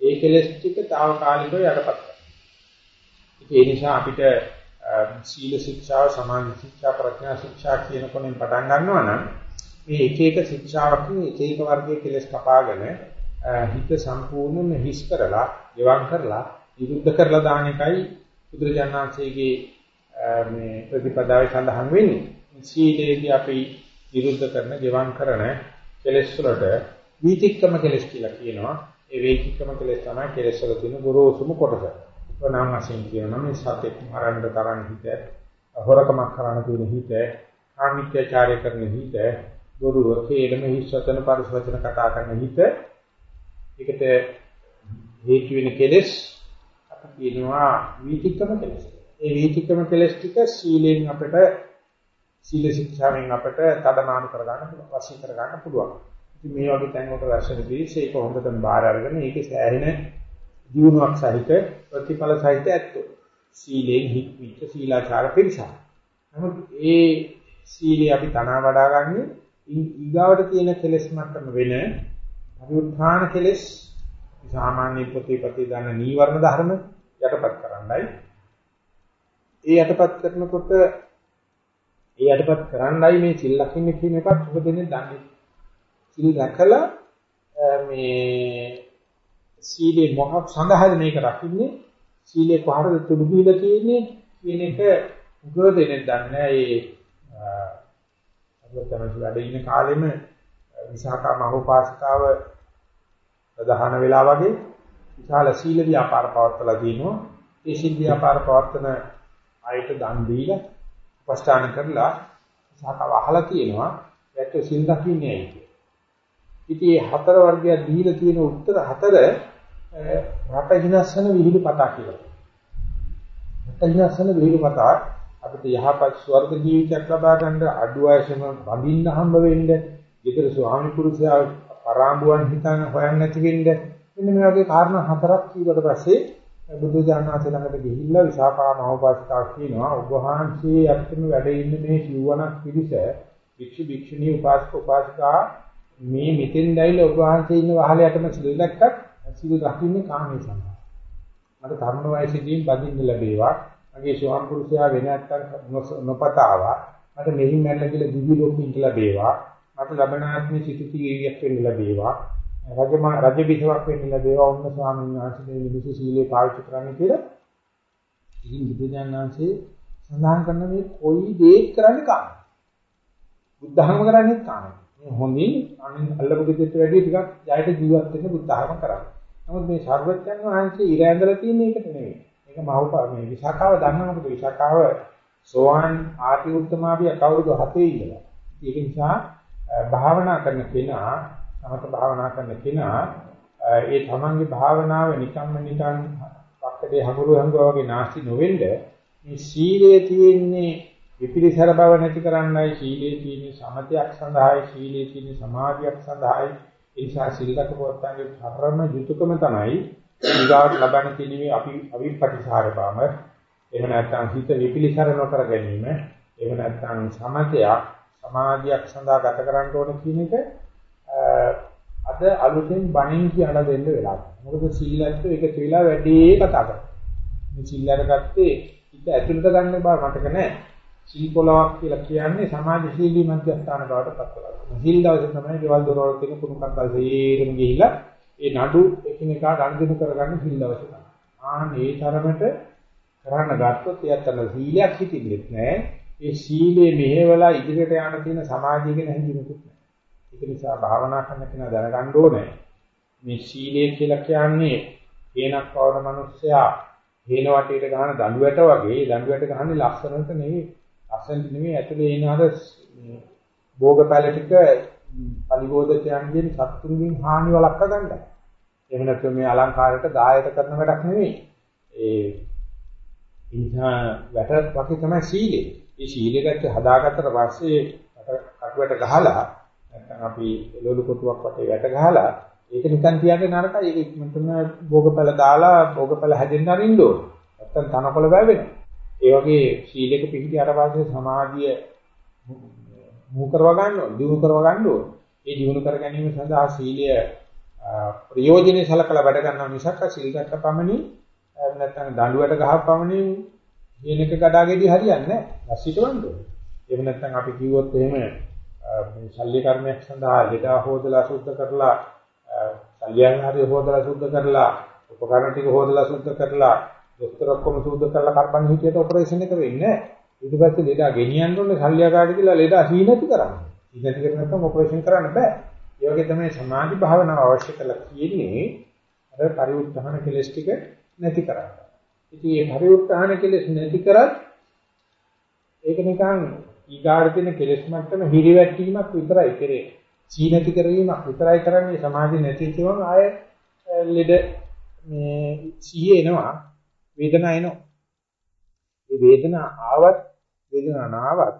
ඒ කෙලස් ටික తాවකාලිකව යටපත් කරනවා. ඒ නිසා අපිට සීල ශික්ෂාව, සමාධි ශික්ෂා, ප්‍රඥා ශික්ෂා කියන කොනෙන් පටන් ගන්නවා නම් මේ එක එක ශික්ෂාවකින් එක එක වර්ගයේ කෙලස් කපාගෙන හිත සම්පූර්ණයෙන්ම හිස් කරලා, ගෙවම් කරලා, විරුද්ධ කරලා දාන එකයි බුදුරජාණන්සේගේ මේ ප්‍රතිපදාවේ සඳහන් වෙන්නේ. සීලේදී අපි විරුද්ධ කරන, ගෙවම් කරන කෙලස් වලට වීතික්‍රම කෙලස් කියලා කියනවා. ඒ වීතික්‍රම කෙලස් තමයි කෙලස් වල තියෙන ගොරෝසුම කොටස. වනාම වශයෙන් කියනවා මේ සතෙක් මරන්න තරම් හිත, හොරකමක් කරන්න තියෙන හිත, ආමිත්‍යචාරය කරන හිත, බොරුව, කේලම හිස්සතන පරිසවචන කතා කරන හිත. ඒකට හේතු වෙන කෙලස් අපි කියනවා වීතික්‍රම කෙලස්. ඒ වීතික්‍රම කෙලස් ටික සීලෙන් අපිට සීල ශික්ෂාවෙන් අපිට තදමාන කරගන්න පුළුවන්, වශී කරගන්න පුළුවන්. ඉතින් මේ වගේ තැන් වලට රැස්වෙන පිළිස් ඒක හොඳටම බාර අරගෙන ඒකේ සෑහෙන දියුණුවක් සහිත ප්‍රතිඵල සහිත ඇත්තෝ. සීලෙන් හික්විච්ච සීලාචාර පිරිසක්. නමුත් ඒ සීලේ අපි තනවා වඩා ගන්න ඊගාවට තියෙන කෙලෙස් මට්ටම වෙන පරිඋත්ථාන කෙලෙස් සාමාන්‍ය ප්‍රතිපති දාන නීවරණ ධර්ම යටපත් කරන්නයි. ඒ යටපත් කරනකොට ඒ යටපත් කරන්නයි මේ සිල් ලකින්න කියන එකත් ඔබ දෙන්නේ දන්නේ. සිල් දැකලා මේ සීලේ මොකක් සඳහාද මේක රකින්නේ? සීලේ කොහටද තුඩු දීලා තියෙන්නේ කියන එක උගව දෙන්නේ දන්නේ ඒ අදතරස් වැඩ ඉන්න කාලෙම විසාකා මහෝපාසිකාව ප්‍රධාන වෙලා වගේ විශාල සීල ව්‍යාපාර පවත්වලා දිනවා. ඒ සීල ව්‍යාපාර පවත්වන අයට දන් දීලා උපස්ථාන කරලා විසාකාව අහලා තියෙනවා. ඇත්ත සීල් දකින්නේ ඇයි කියලා. ඉතින් මේ හතර වර්ගය දීලා තියෙන උත්තර හතර රට හිනස්සන විහිළු කතා කියලා. රට හිනස්සන විහිළු කතා අපිට යහපත් ස්වර්ග ජීවිතයක් ලබා ගන්න අඩු වයසේම වඳින්න හම්බ වෙන්න, ඊතර ස්වාමි පුරුෂයා පරාඹුවන් හිතන හොයන්න නැති වෙන්න මෙන්න මේ වගේ කාරණා හතරක් කීවට පස්සේ බුදු දානහත ළඟට ගිහිල්ලා විසාකා මහෝපාසිකා කියනවා ඔබ වහන්සේ අත්‍යම වැඩ ඉන්න මේ සිවණක් පිළිස වික්ෂු වික්ෂුණී උපාසක උපාසිකා මේ මෙතෙන් දැයිලා ඔබ වහන්සේ ඉන්න වහලයටම සිල් දැක්කත් සිල් දකින්නේ කාමයේ සම්පත. මට තරුණ වයසේදීම බදින්න ලැබේවා. මගේ ස්වාම පුරුෂයා වෙන නැත්තම් නොපතාවා. මට මෙහින් මැරලා කියලා දිවි ලෝකෙ ඉඳ ලැබේවා. මට ලබන ආත්මේ සිටුති ඒවියක් වෙන්න ලැබේවා. රජම රජ බිසවක් වෙන්න ලැබේවා. ඔන්න ස්වාමීන් වහන්සේ මේ විදුසු සීලේ පාවිච්චි කරන්න කියලා. ඉතින් බුදුජානනාංශේ සඳහන් කරන මේ කොයි දේ කරන්නේ කාම. බුද්ධහම කරන්නේ කාම. මේ හොඳින් අනින් අල්ලපු දෙයට වැඩි ටිකක් ජයට ජීවත් වෙන්න බුද්ධහම කරන්නේ. නමුත් මේ සර්වඥන් වහන්සේ ඉර ඇඳලා තියෙන එකට නෙවෙයි. මේක මහව මේ විසකාව දන්න මොකද විසකාව සෝවාන් ආටි උත්තමාවිය කවුරුද හතේ ඉඳලා. ඒක නිසා භාවනා කරන කෙනා සමත භාවනා කරන කෙනා ඒ තමන්ගේ භාවනාව නිකම්ම නිකන් පක්කේ හමුරු හංගුවා වගේ නැස්ති නොවෙන්න මේ සීලයේ තියෙන්නේ විපිරිසර බව නැති කරන්නයි සීලයේ තියෙන සමතයක් සඳහායි සීලයේ තියෙන සමාධියක් සඳහායි ඒ නිසා සිල්ලක පොත්තන්ගේ පරම යුතුයකම තමයි ඊගාට ලබන කිනීමේ අපි අවිපටිසාර බව එහෙම නැත්නම් හිත විපිලිසර නොකර ගැනීම එහෙම නැත්නම් සමතයක් සමාධියක් සඳහා ගත කරන්න ඕන කියන එක අද අලුතෙන් බණින් කියලා දෙන්න වෙලා. මොකද සීලත්ව එක කියලා වැඩි කතා කරා. මේ සීලයට ගත්තේ හිත ඇතුළට ගන්න බව මතක නැහැ. සීල් පොලවක් කියලා කියන්නේ සමාජශීලී මධ්‍යස්ථාන බවට පත් වෙනවා. සීල් දවසේ තමයි දේවල් දොරවල් තියෙන කුණු කන්දල් සේරම ගිහිලා ඒ නඩු එකිනෙකා ගනුදෙනු කරගන්න සීල් දවසේ තමයි. ආන් ඒ තරමට කරන්න ගත්තොත් එයත් අර සීලයක් හිතින්නෙත් නෑ. ඒ සීලේ මෙහෙवला ඉදිරියට යන තියෙන සමාජය ගැන හැඟීමකුත් නෑ. ඒක නිසා භාවනා කරන කෙනා දැනගන්න ඕනේ මේ සීලය කියලා කියන්නේ හේනක් පවන මිනිස්සයා හේන වටේට ගහන දඬුවට වගේ දඬුවට ගහන්නේ ලස්සනට නෙවෙයි අසෙන් නෙමෙයි ඇතුලේ එන අර භෝගපැල ටික පරිබෝධකයන්ගෙන් සත්තුන්ගෙන් හානි වළක්වා ගන්නයි. එහෙම නැත්නම් මේ අලංකාරයට දායක කරන වැඩක් නෙමෙයි. ඒ ඉන්හා වැට වගේ තමයි සීලය. මේ සීලෙකට හදාගත්තට පස්සේ කටුවට ගහලා නැත්නම් අපි එළවලු කොටුවක් වටේ වැට ගහලා ඒක නිකන් තියන්නේ නරකයි. ඒක ඉක්මනටම භෝගපැල දාලා භෝගපැල හැදෙන්න අරින්න ඕනේ. නැත්නම් තනකොළ වැවෙනවා. ඒ වගේ සීලයක පිළිපි අර වාසේ සමාධිය මූ කරව ගන්න ඕන, දිනු කරව ගන්න ඕන. ඒ දිනු කර ගැනීම සඳහා සීලය ප්‍රයෝජනෙ සලකලා වැඩ ගන්නවා මිසක් සීල් ගත්ත පමණින් නැත්නම් දඬුවට ගහ පමණින් හේනක ගඩාගෙඩි හරියන්නේ නැහැ. රසිතවන්න ඕනේ. එහෙම නැත්නම් අපි කිව්වොත් එහෙම මේ ශල්‍ය කර්මයක් සඳහා ලෙඩා හොදලා සුද්ධ කරලා ශල්‍යයන් හරිය හොදලා සුද්ධ කරලා උපකරණ ටික හොදලා සුද්ධ කරලා දොස්තර ඔක්කොම සූද කරලා කරපන් හිටියට ඔපරේෂන් එක වෙන්නේ නැහැ. ඊට පස්සේ ලෙඩා ගෙනියන්න ඕනේ සල්ලියාකාරට කියලා ලෙඩා සීනති කරන්න. සීනති කර නැත්නම් ඔපරේෂන් කරන්න බෑ. ඒ වගේ තමයි සමාධි භාවනාව අවශ්‍ය කරලා තියෙන්නේ අර පරිඋත්ථාන කෙලස් ටික නැති කරන්න. ඉතින් මේ පරිඋත්ථාන කෙලස් නැති කරත් ඒක නිකන් ඊගාට තියෙන කෙලස් මට්ටම හිරිවැටීමක් විතරයි කරේ. සීනති කිරීමක් විතරයි කරන්නේ සමාධි නැති කිවම ආය ලෙඩ මේ සිහිය එනවා වේදනාව එනවා. මේ වේදනාව ආවත් වේදනාව නාවත්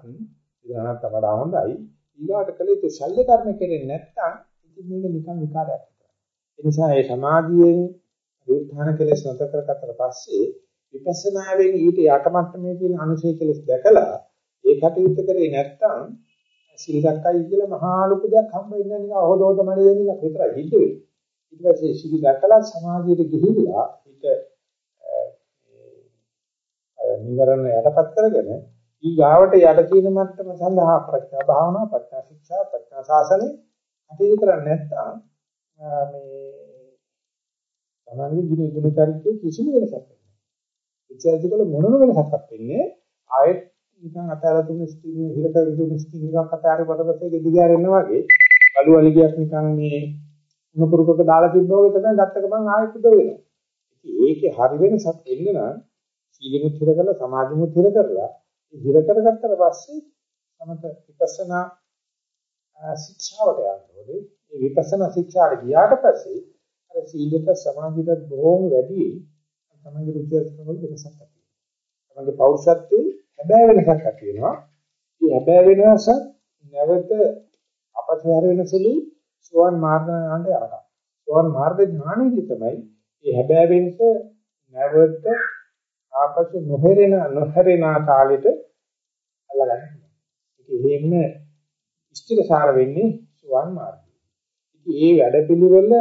වේදනාවට වඩා හොඳයි. ඊගාට කලේ තු ශල්‍ය කර්ම කෙරෙන්නේ නැත්නම් ඉතින් මේක නිකන් විකාරයක් විතරයි. ඒ නිසා මේ සමාධියෙන් විඋත්ථාන කෙලෙස් නැතර කරගත්තට පස්සේ විපස්සනාවෙන් ඊට යටමට්ටමේ තියෙන අනුශය කෙලෙස් දැකලා ඒ කටයුත්ත කරේ නැත්නම් සිල් දක්කයි කියලා මහා ලොකු දෙයක් හම්බ වෙන්නේ නිකන් අහෝදෝද මඩේ දෙන එක විතරයි හිතුවේ. ඊට පස්සේ සිල් දැකලා සමාධියට ගිහිල්ලා ඒක නිවරණ යටපත් කරගෙන ඊගාවට යට තියෙන මට්ටම සඳහා ප්‍රඥා භාවනා, ප්‍රඥා ශික්ෂා, ප්‍රඥා ශාසනය කටයුතු කරන්නේ නැත්නම් මේ තමන්ගේ ගුණ ගුණ චරිතයේ කිසිම වෙනසක් නැහැ. ඉච්ඡාදිකල මොනම වෙනසක් වෙන්නේ ආයෙත් නිකන් අතර තුන ස්ටිං හිරක විදුන ස්ටිං එකක් අතාරේ පොඩපතේ ගෙදිගාරෙන්න වගේ බලු වලිගයක් නිකන් මේ උණුපුරුකක දාලා තිබ්බා වගේ තමයි ගත්ත ගමන් ආයෙත් උද වෙනවා. ඉතින් ඒකේ හරි වෙනසක් එන්න නම් සීලෙමුත් හිර කරලා සමාධිමුත් හිර කරලා හිර කරගත්තට පස්සේ සමත විපස්සනා ශික්ෂාවට යනකොට මේ විපස්සනා ශික්ෂාට ගියාට පස්සේ අර සීලයට සමාධියට බොහොම වැඩි තමයි රුචි අරුචිවල වෙනසක් ඇති වෙනවා. තමගේ පෞරුෂත්වයේ හැබෑ වෙනසක් ඇති වෙනවා. මේ හැබෑ වෙනස නැවත අපතේ වෙනසලු සෝවන් මාර්ග ඥානට යනවා. සෝවන් මාර්ග ඥානෙදි තමයි මේ හැබෑ වෙනස නැවත ආපසු නොහෙරෙන නොහැරෙන කාලෙට අල්ලගන්න. ඒක හේම ඉෂ්ටිකසාර වෙන්නේ සෝවන් මාර්ගය. ඉතින් මේ වැඩපිළිවෙල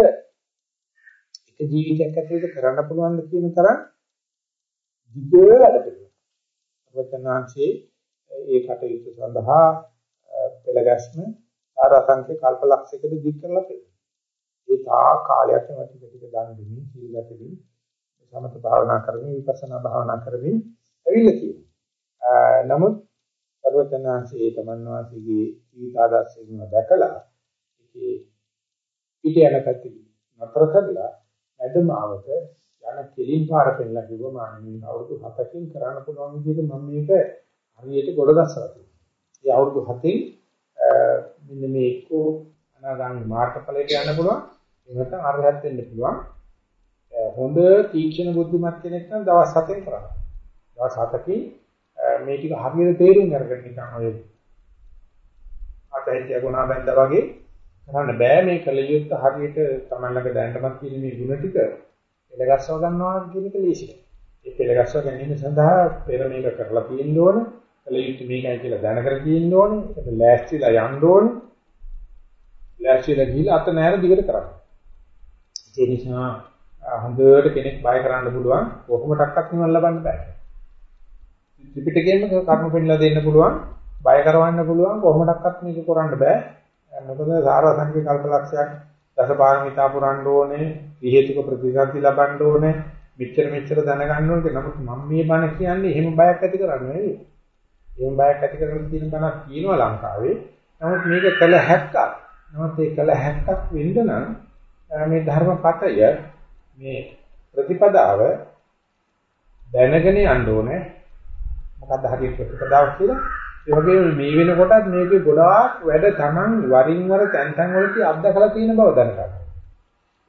එක ජීවිතයක් ඇතුළත කරන්න පුළුවන් කියන තරම් දිග වැඩපිළිවෙලක්. අවචනාංශේ ඒ කටයුතු සඳහා පෙළගැස්ම ආරසංඛ්‍ය කල්පලක්ෂයකද දික් කරලා තියෙනවා. ඒ තා කාලයක් යන ටික ටික දන් දෙමින් සීල ගතිමින් සමත භාවනා කරමින් විපස්සනා භාවනා කරමින් ඇවිල්ලා තියෙනවා. නමුත් සර්වඥාන්සේ තමන් වාසීගේ ජීවිතාදර්ශයෙන් දැකලා ඒකේ පිට යන පැති නතර කරලා වැඩමාවත යන කෙලින් පාර පෙන්නලා කිව්වා මානවී අවුරුදු 7කින් කරන්න පුළුවන් විදිහට මම මේක හරියට ගොඩ ගස්සලා තියෙනවා. ඒ අවුරුදු 7න් මෙන්න මේ එක්ක අනාගාමී මාර්ගඵලයට යන්න පුළුවන්. එහෙම නැත්නම් අරහත් වෙන්න පුළුවන්. හොඳ තීක්ෂණ බුද්ධිමත් කෙනෙක් නම් දවස් 7න් කරන්න. දවස් 7කින් මේ ටික හරියට තේරුම් අරගෙන නිකන් ඔය අතහිටිය ගුණා බැඳා වගේ කරන්න බෑ මේ කල යුත්ත හරියට Taman ළඟ දැනටමත් කියන මේ ಗುಣ ටික පෙළගස්ව ගන්නවා කියන එක ලේසියි. ඒ පෙළගස්ව ගැනීම සඳහා පෙර මේක කරලා තියෙන්න ඕන. කල යුත්ත මේකයි කියලා දැනකර තියෙන්න ඕන. ඒක ලෑස්තිලා යන්න ඕන. ලෑස්තිලා ගිහලා අත නෑර දිගට කරන්න. ඒ නිසා හොඳට කෙනෙක් බය කරන්න පුළුවන් කොහොමඩක්වත් නිවන් ලබන්න බෑ. ත්‍රිපිටකයෙන්ම කර්ම පෙන්නලා දෙන්න පුළුවන් බය කරවන්න පුළුවන් කොහොමඩක්වත් මේක කරන්න බෑ. මොකද සාරසංඛ්‍ය කල්පලක්ෂයක් දසපාරමිතා පුරන්න ඕනේ, විහෙතුක ප්‍රතිසන්දි ලබන්න ඕනේ, මෙච්චර මෙච්චර දැනගන්න ඕනේ. නමුත් මම මේ බණ කියන්නේ එහෙම බයක් ඇති කරන්නේ නෙවෙයි. එහෙම බයක් ඇති කරගෙන තියෙන බණක් කියනවා ලංකාවේ. නමුත් මේක කළ හැක්කක්. නමුත් ඒ කළ හැක්කක් වෙන්න නම් මේ ධර්මපතය මේ ප්‍රතිපදාව දැනගෙන යන්න ඕනේ. මොකක්ද හරියට ප්‍රතිපදාව කියලා ඒ වගේම මේ වෙනකොටත් මේකේ ගොඩාක් වැඩ Taman වරින් වර තැන් තැන් වලදී අත්දකලා තියෙන බව දැනගන්න.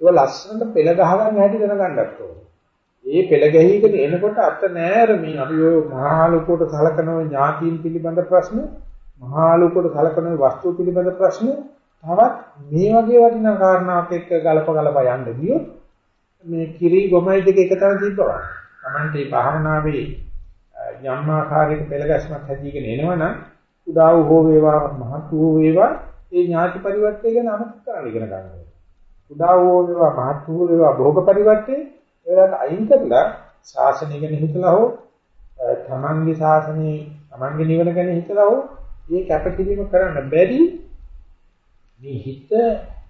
ඒක ලස්සනට පෙළ ගහගන්න හැටි දැනගන්නත් ඕනේ. ඒ පෙළ ගැහිගෙන එනකොට අත නෑර මේ අපි ඔය මහා ලෝකෝට සලකන ඥාතීන් පිළිබඳ ප්‍රශ්න, මහා ලෝකෝට සලකන වස්තු පිළිබඳ ප්‍රශ්න තවත් මේ වගේ වටිනා කාරණාවක් එක්ක ගලප ගලප යන්න ගියොත් මේ කිරි ගොමයි දෙක එකතන තිබ්බවා. Tamante භාවනාවේ යම් ආකාරයක පෙළගැස්මක් හැදීගෙන එනවනම් උදා වූ හෝ වේවා මහත් වූ වේවා ඒ ඥාති පරිවර්තය ගැන අමතක කරන්න ඉගෙන ගන්න ඕනේ. උදා වූ වේවා මහත් වූ වේවා භෝග පරිවර්තය ඒකට අයින් කරලා ශාසනය ගැන හිතලා හෝ තමන්ගේ ශාසනයේ තමන්ගේ නිවන ගැන හිතලා හෝ මේ කැපකිරීම කරන්න බැරි මේ හිත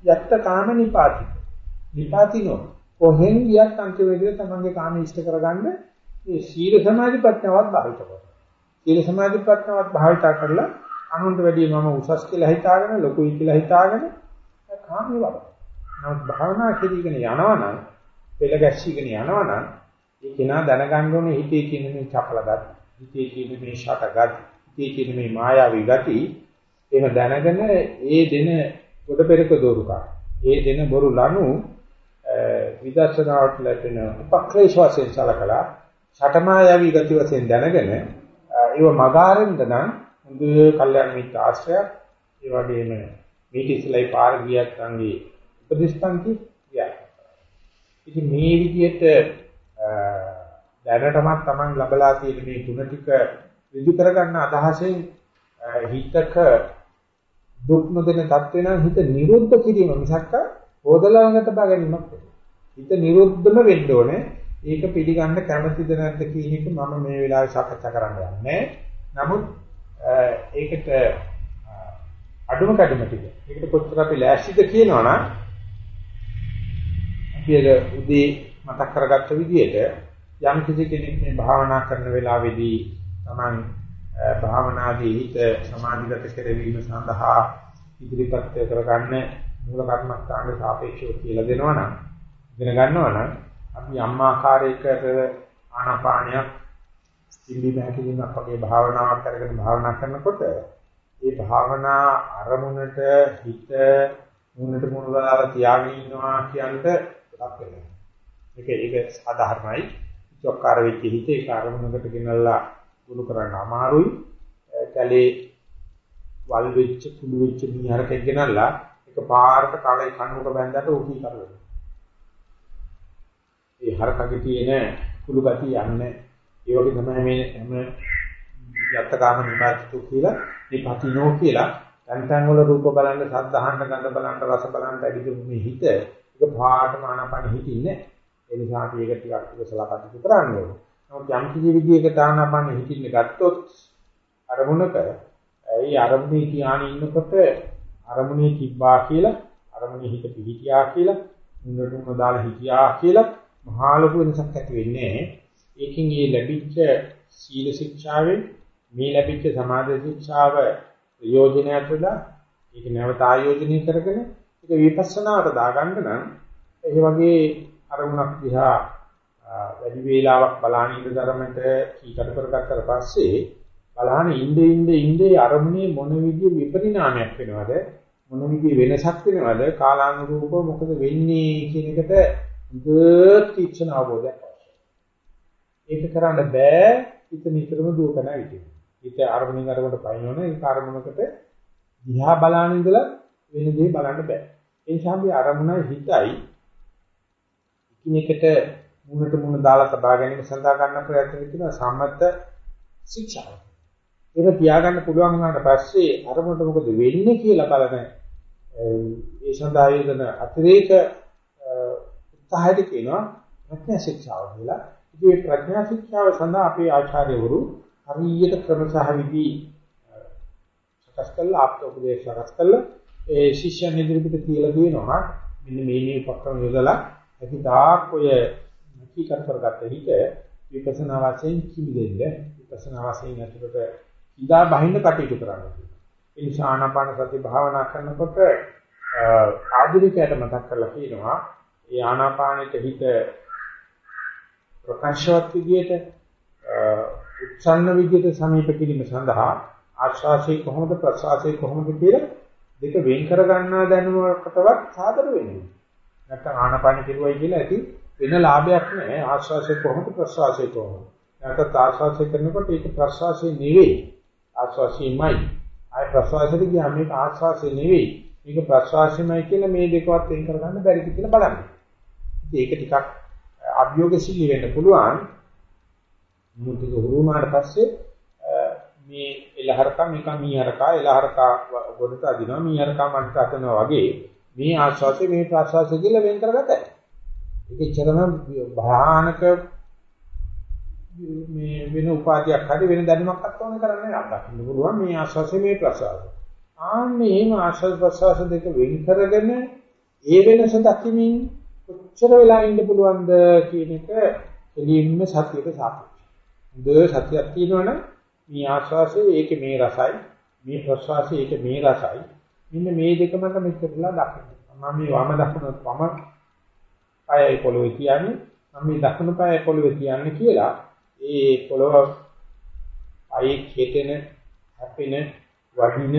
යත්ත කාම නිපාති. නිපාතිනෝ කොහෙන් ගියත් අන්තිමේදී තමන්ගේ කාම ඉෂ්ට කරගන්න මේ සීල සමාධි ප්‍රඥාවත් භාවිත කරනවා. සීල සමාධි ප්‍රඥාවත් භාවිත කරලා අනුන්ට වැඩිය මම උසස් කියලා හිතාගෙන ලොකුයි කියලා හිතාගෙන කාමයේ වඩ. නමුත් භාවනා කෙරීගෙන යනවනම් පෙළ ගැස්සීගෙන යනවනම් ඒ කෙනා දැනගන්න ඕනේ හිතේ තියෙන මේ චපල ගති, හිතේ තියෙන මේ ෂට ගති, හිතේ තියෙන මේ මායාවී ගති එහෙම දැනගෙන ඒ දෙන පොඩ පෙරක දෝරුකා. ඒ දෙන බොරු ලනු විදර්ශනාවට ලැබෙන උපක්‍රේෂ වශයෙන් සලකලා ෂටමායාවී ගති වශයෙන් දැනගෙන ඒව මගාරෙන්ද නම් හොඳ කල්යනා මිත්‍ර ආශ්‍රයයක් ඒ වගේම මේක ඉස්සලයි පාර ගියත් අංගේ උපදිස්පන්ති ගියා. ඉතින් මේ විදිහට දැනටමත් Taman ලබලා තියෙන මේ ಗುಣ ටික විදි කරගන්න අදහසෙන් හිතක දුක් නොදෙන තත්ත්වේ නම් හිත නිරුද්ධ කිරීම මිසක්ක හොදලාගත බා ගැනීමක් හිත නිරුද්ධම වෙන්න ඕනේ ඒක පිළිගන්න කැමතිද නැද්ද කියන එක මම මේ වෙලාවේ සාකච්ඡා කරන්න යන්නේ. නමුත් ඒකට අඩුම කැඩුම ටික. ඒකට කොච්චර අපි ලෑස්තිද කියනවනම් අපි අද උදේ මතක් කරගත්ත විදිහට යම් කිසි කෙනෙක් මේ භාවනා කරන වෙලාවේදී Taman භාවනාදී හිත සමාධිගත කරවීම සඳහා ඉදිරිපත් කරගන්න මූල කර්මස්ථානට සාපේක්ෂව කියලා දෙනවනම් ඉගෙන ගන්නවනම් අපි යම් ආකාරයකට ආනාපානයක් ඉන්දිය බහැකිරීමක් වගේ භාවනාවක් කරගෙන භාවනා කරනකොට ඒ භාවනා අරමුණට හිත මුණට මුණ දාලා තියාගෙන ඉන්නවා කියන්ට ගොඩක් වෙනවා. ඒක ඒක සාධාරණයි. චොක්කාර වෙච්ච හිත ඒක අරමුණකට ගෙනල්ලා ගුරු කරන්න අමාරුයි. කැලේ වල් වෙච්ච කුළු වෙච්ච මිහරකෙක් ගෙනල්ලා ඒක පාරට කලයි කණුක බැඳලා උකී කරනවා. ඒ හරකගේ තියෙන කුළු ගතිය යන්නේ ඒ වගේ තමයි මේ හැම යත්තකාම නිපාතතු කියලා මේ පතිනෝ කියලා තන් තන් වල රූප බලන්න, ශබ්ද අහන්න, ගඳ බලන්න, රස බලන්න ඇවිදින මේ හිත ඒක පාටම ආනපන හිතින්නේ. ඒ නිසා අපි ඒක ටිකක් ඉවසලා කටයුතු කරන්න ඕනේ. නමුත් යම් කිසි විදියකට ආනපන හිතින්න ගත්තොත් අරමුණක ඒ අරමුණේ තියාගෙන ඉන්නකොට අරමුණේ තිබ්බා කියලා අරමුණේ හිත පිහිටියා කියලා මුන්නටම දාලා හිටියා කියලා මහා ලොකු වෙනසක් ඇති වෙන්නේ නැහැ. ඒකෙන් මේ ලැබිච්ච සීල ශික්ෂාවෙන් මේ ලැබිච්ච සමාධි ශික්ෂාව ප්‍රයෝජනය තුළ ඒක නැවත ආයෝජනය කරගෙන ඒක විපස්සනාවට දාගන්න නම් ඒ වගේ අරමුණක් දිහා වැඩි වේලාවක් බලාන ඉඳ ධර්මයට කීකට කරගත්තට පස්සේ බලාන ඉඳ ඉඳ ඉඳ අරමුණේ මොන විදිහේ විපරිණාමයක් වෙනවද මොන විදිහේ වෙනසක් වෙනවද කාලානුරූපව මොකද වෙන්නේ කියන එකට දුක් තීක්ෂණ අවබෝධයක් ඒක කරන්න බෑ හිත නිතරම දුවකන විදිහ. හිත අරමුණින් අරමුණට පයින්නොනේ ඒ අරමුණකට දිහා බලන ඉඳලා වෙන දේ බලන්න බෑ. ඒ නිසා අපි අරමුණයි හිතයි එකිනෙකට මුණට මුණ දාලා තබා ගැනීම සඳහා ගන්න ප්‍රයත්න කරන සම්මත ශික්ෂාව. ඒක තියාගන්න පුළුවන් වුණාට පස්සේ අරමුණට මොකද වෙන්නේ කියලා බලන ඒ සඳහා යෙදෙන අතිරේක උත්සාහයට කියනවා ප්‍රඥා ශික්ෂාව කියලා. ඉතින් ප්‍රඥා ශික්ෂාව සඳහා අපේ ආචාර්යවරු හරියට ක්‍රම සහ විදි සකස් කළා ආප්ත උපදේශ සකස් කළා ඒ ශිෂ්‍යයන් ඉදිරියට කියලා දෙනවා මෙන්න මේ මේ පක්‍රම යොදලා ඇති තාක් ඔය නකී කර කරගත්ත හිත විපස්සනා වශයෙන් කිමිදෙන්න විපස්සනා වශයෙන් ඇතුළට ඉදා බහින්න කටයුතු කරන්න ඒ නිසා ආනාපාන සති භාවනා කරනකොට ආධුනිකයට මතක් කරලා කියනවා ඒ ආනාපානෙට හිත ප්‍රකාශවත් විදියට උත්සන්න විදියට සමීප කිරීම සඳහා ආශ්වාසය කොහොමද ප්‍රශ්වාසය කොහොමද කියලා දෙක වෙන් කර ගන්නා දැනුමකටවත් සාදර වෙන්නේ. නැත්නම් ආනාපාන කෙරුවයි කියලා ඇති වෙන ලාභයක් නැහැ. ආශ්වාසය කොහොමද ප්‍රශ්වාසය කොහොමද? නැත්නම් ආශ්වාසය කරනකොට ඒක ප්‍රශ්වාසය නෙවෙයි. ආශ්වාසයමයි. ආය ප්‍රශ්වාසයට ගියාම මේක ආශ්වාසය නෙවෙයි. මේක ප්‍රශ්වාසයමයි කියලා මේ දෙකවත් වෙන් කරගන්න බැරිද කියලා බලන්න. ඒක ටිකක් අභියෝගශීලී වෙන්න පුළුවන්. මුදික හුරුනාට පස්සේ මේ එලහරකා මේක මීහරකා එලහරකා ගොඩට අදිනවා මීහරකා මන්ට අතනවා වගේ මේ ආශ්වාසය මේ ප්‍රශ්වාසය කියලා වෙන් කරගතයි. ඒක චරම භයානක මේ වෙන උපාධියක් හරි වෙන දැනුමක්වත් ඕන කරන්නේ නැහැ. අපිට පුළුවන් මේ ආශ්වාසය මේ ප්‍රශ්වාසය. ආන්නේ එහෙම ආශ්වාස ප්‍රශ්වාස දෙක වෙන් කරගෙන ඒ වෙනස දකිමින් කොච්චර වෙලා ඉන්න පුළුවන්ද කියන එක එළියෙන්න සතියට සාපේක්ෂයි. හොඳ සතියක් තියෙනවනම් මේ ආශ්වාසයේ ඒකේ මේ රසයි, මේ ප්‍රශ්වාසයේ ඒකේ මේ රසයි. මෙන්න මේ දෙක මත මෙච්චරලා දකින්න. මම මේ වම දකුණ වම පායයි පොළොවේ තියන්නේ, මම මේ දකුණු පායයි පොළොවේ තියන්නේ කියලා ඒ පොළොව අයි කෙටෙන, හැපෙන, වඩින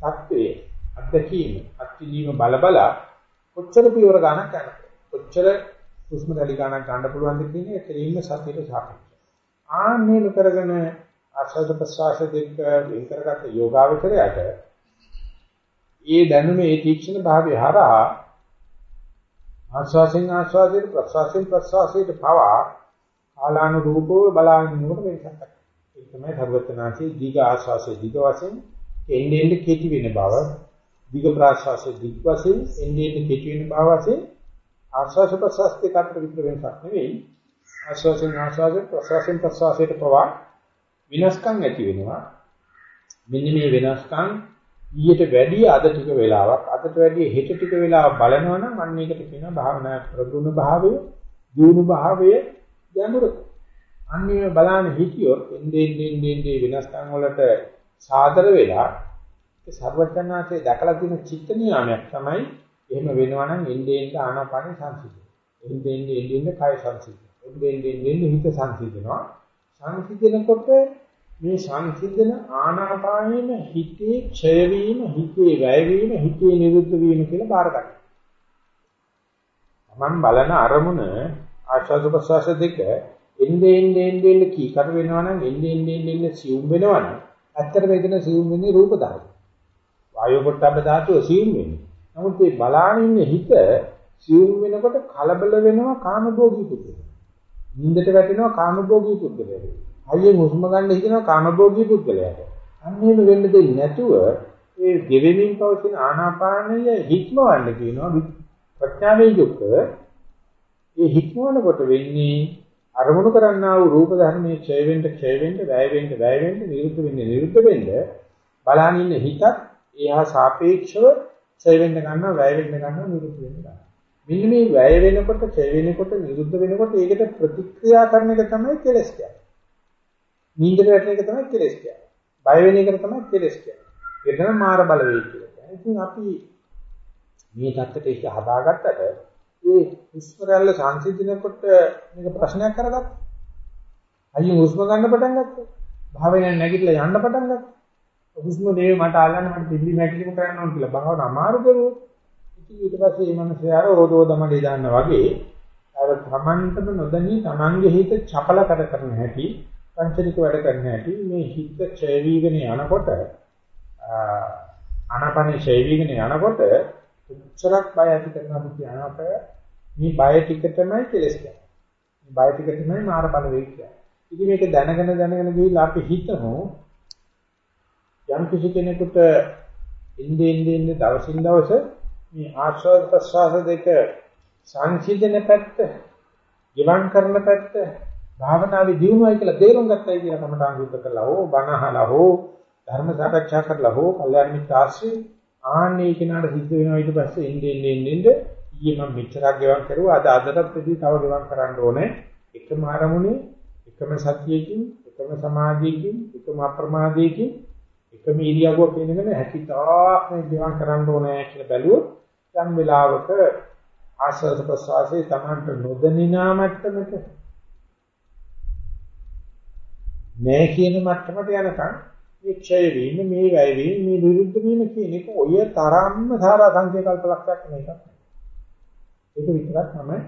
තත්ත්වයේ අත්දැකීම, අත්විඳීම බලබලා කොච්චර පියවර ගන්නක් ගන්නද? කොච්චර හුස්ම රැලි ගන්නක් ගන්න පුළුවන්ද කියන එක කෙලින්ම සතියට සාපේක්ෂයි. ආන්නේ කරගෙන ආශ්වාස ප්‍රශ්වාස දෙක වෙන් කරගත්ත යෝගාවචරයට ඒ දැනුමේ ඒ තීක්ෂණ භාවය හරහා ආශ්වාසෙන් ආශ්වාසයට ප්‍රශ්වාසෙන් ප්‍රශ්වාසයට පවා කාලානුරූපව බලාගෙනනකොට වෙනසක් ඒ තමයි ධර්මතනාචේ දීඝ ආශ්වාසයේ දීඝ වශයෙන් එන්නේ එන්නේ කෙටි වෙන බව. දිග ප්‍රාශ්වාසයේ දිග් වශයෙන් එන්නේ කෙටි වෙන බව වශයෙන් ආශ්වාස ප්‍රශ්වාස දෙක අතර විතර වෙනසක් නෙවෙයි. ආශ්වාසයෙන් ආශ්වාසයෙන් ප්‍රශ්වාසයෙන් ප්‍රශ්වාසයට පවා විනාශකම් ඇති වෙනවා. මෙන්න මේ වෙනස්කම් ඊට වැඩිය අද ටික වෙලාවක් අදට වැඩිය හෙට ටික වෙලාවක් බලනවා නම් අන්න ඒකට කියනවා භාවනා ප්‍රගුණ භාවය, දියුණු භාවය, ගැඹුරු. අන්නේ බලන්න හිතියොත් එන්නේ එන්නේ එන්නේ වෙනස්කම් වලට සාදර වෙලා ඒ සර්වඥාන්සේ දැකලා තියෙන චිත්ත නියාමයක් තමයි එහෙම වෙනවා නම් එන්නේ එන්නේ ආනාපාන සංසිද්ධිය. එන්නේ එන්නේ එන්නේ කාය සංසිද්ධිය. එන්නේ එන්නේ එන්නේ හිත සංසිද්ධියනවා. සංසිද්ධිනකොට මේ සංසිද්ධන ආනාපානෙම හිතේ ක්ෂය වීම, හිතේ වැය වීම, හිතේ නිරුද්ධ වීම කියලා බාර ගන්න. මම බලන අරමුණ ආශාස ප්‍රසවාස දෙක එන්නේ එන්නේ එන්නේ කීකර වෙනවා නම් එන්නේ එන්නේ එන්නේ සියුම් වෙනවා නම් ඇත්තට මේකන සියුම් වෙන්නේ රූප ධර්ම. වායෝ පොට්ටබ්බ ධාතුව සියුම් වෙන්නේ. නමුත් මේ බලාගෙන ඉන්න හිත සියුම් වෙනකොට කලබල වෙනවා කාමභෝගී පුද්ගලයා. නින්දට වැටෙනවා කාමභෝගී පුද්ගලයා. හයියෙන් හුස්ම ගන්න හිතනවා කාමභෝගී පුද්ගලයාට. අන්න එහෙම වෙන්න දෙන්නේ නැතුව ඒ ගෙවෙමින් පවතින ආනාපානය හික්මවන්න කියනවා ප්‍රඥාවෙන් යුක්තව ඒ හික්මවනකොට වෙන්නේ අරමුණු කරන්නා වූ රූප ධර්මයේ ක්ෂය වෙන්න ක්ෂය වෙන්න වැය වෙන්න වැය වෙන්න නිරුද්ධ වෙන්න නිරුද්ධ වෙන්න බලන ඉන්න හිතත් එහා සාපේක්ෂව ක්ෂය වෙන්න ගන්නවා වැය වෙන්න ගන්නවා නිරුද්ධ වෙන්න ගන්නවා මෙන්න මේ වැය වෙනකොට ක්ෂය වෙනකොට නිරුද්ධ වෙනකොට ඒකට ප්‍රතික්‍රියා කරන එක තමයි කෙලස් කියන්නේ නින්දට වැටෙන එක තමයි කෙලස් කියන්නේ. බය වෙන එක තමයි කෙලස් කියන්නේ. ඒක තමයි මාර බලවේග කියලා කියන්නේ. ඉතින් අපි මේ தත්තට ඒක හදාගත්තට ඒ හුස්මරල්ල සංසිඳනකොට මේක ප්‍රශ්නයක් කරගත්තා. අයියෝ හුස්ම ගන්න පටන් ගත්තා. භාවයෙන් නැගිටලා යන්න පටන් ගත්තා. හුස්ම නේ මට අල්ලන්න මට පිළි මැකිලිම කරන්න ඕන කියලා භාවන අමාරු කරුවෝ. ඉතින් ඊට පස්සේ මේ මිනිස්යාර ඕදෝදමඩේ දාන්න වගේ අර තමන්ටම නොදැනී තමන්ගේ හිත චපල කර කරන හැටි පංචනික වැඩ කරන්න ඇති මේ හිත ක්ෂය වීගෙන යනකොට ආනාපානේ ක්ෂය වීගෙන යනකොට උච්චරක් බය ඇති කරනවා කියනකොට මේ බය ටික තමයි කෙලස් කියන්නේ. මේ බය ටික තමයි මාර බලවේග කියන්නේ. ඉතින් මේක දැනගෙන දැනගෙන ගිහිල්ලා අපි හිතමු යම් කිසි කෙනෙකුට ඉන්නේ ඉන්නේ ඉන්නේ දවසින් දවස මේ ආශ්වාස ප්‍රශ්වාස දෙක සංසිඳන පැත්ත, ගිවන් කරන පැත්ත භාවනාවේ දියුණුවයි කියලා තේරුම් ගත්තයි කියලා කමඨාන් සුද්ධ කරලා හෝ බණ අහලා හෝ ධර්ම සාකච්ඡා කරලා හෝ කල්යාණ මිත්‍ර ආශ්‍රේ ආන්නේ කෙනාට සිද්ධ වෙනවා ඊට පස්සේ එන්නේ එන්නේ එන්නේ ඊයේ මම මෙච්චරක් ගෙවම් කරුවා. අද අදටත් ප්‍රති තව ගෙවම් කරන්න ඕනේ. එකම ආරමුණේ එකම සතියකින් එකම සමාධියකින් එකම අප්‍රමාදයකින් එකම ඉරියව්ව පේනගෙන හැකිතාක් මේ ගෙවම් කරන්න ඕනේ කියලා බැලුවොත් යම් වෙලාවක ආශ්‍රද ප්‍රසවාසයේ Tamanට නොදැනිනා මට්ටමට නෑ කියන මට්ටමට යනකම් මේ ක්ෂය වීම මේ වැය වීම මේ විරුද්ධ වීම කියන එක ඔය තරම්ම සාරා සංකේ කල්පලක්ෂයක් නෙවෙයි. ඒක විතරක් තමයි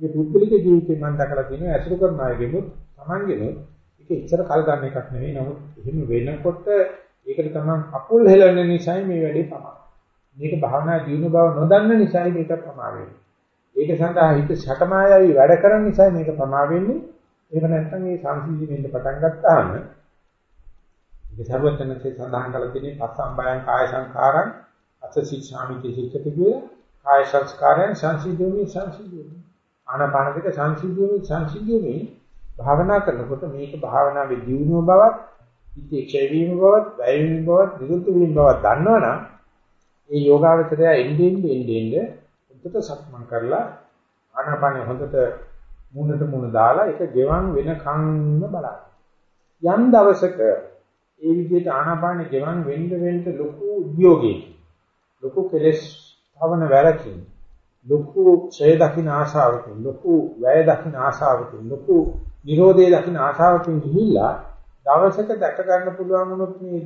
මේ පුද්ගලික ජීවිතේ මම දැකලා තියෙනවා ඇසුරු කරන අයගෙනුත් Tamanගෙනුත් ඒක ඉච්ඡර කල් ගන්න එකක් නෙවෙයි. නමුත් එහෙම වෙනකොට ඒකට තමයි අපුල් හෙලන නිසායි මේ වැඩේ තමයි. මේක භාවනා ජීවන බව නොදන්න නිසායි මේක ප්‍රමා වෙන්නේ. ඒක සඳහා හිත ෂටමායයි වැඩ කරන නිසා මේක ප්‍රමා වෙන්නේ. එහෙම නැත්නම් මේ සංසිද්ධි වෙන්න පටන් ගත්තාම ඒක සර්වඥන්සේ සඳහන් කළ තියෙන පස්සම්බයං කාය සංඛාරං අසසිච්ඡාමිති සිච්ඡති කියලා. කාය සංස්කාරයන් සංසිද්ධියෝමි සංසිද්ධියෝමි. ආනාපානසික සංසිද්ධියෝමි සංසිද්ධියෝමි. භාවනා කරනකොට මේක භාවනාවේ දියුණුව බවත් ඉති ක්ෂය වීම බවත් වැය වීම බවත් නිරුද්ධ වීම බවත් දන්නවනම් ඒ යෝගාවචරය එන්නේ එන්නේ එන්නේ උත්තර සක්මන් කරලා ආනාපානෙ හොඳට මුණට මුණ දාලා ඒක ගෙවන් වෙනකන්ම බලන්න. යම් දවසක ඒ විදිහට ආනාපානෙ ගෙවන් වෙන්න වෙන්න ලොකු උද්‍යෝගයකින් ලොකු කෙලස් භවන වැරකින් ලොකු ඡය දකින්න ආශාවකින් ලොකු වැය දකින්න ආශාවකින් ලොකු නිරෝධය දකින්න ආශාවකින් ගිහිල්ලා දවසක දැක ගන්න පුළුවන් වුණොත් මේ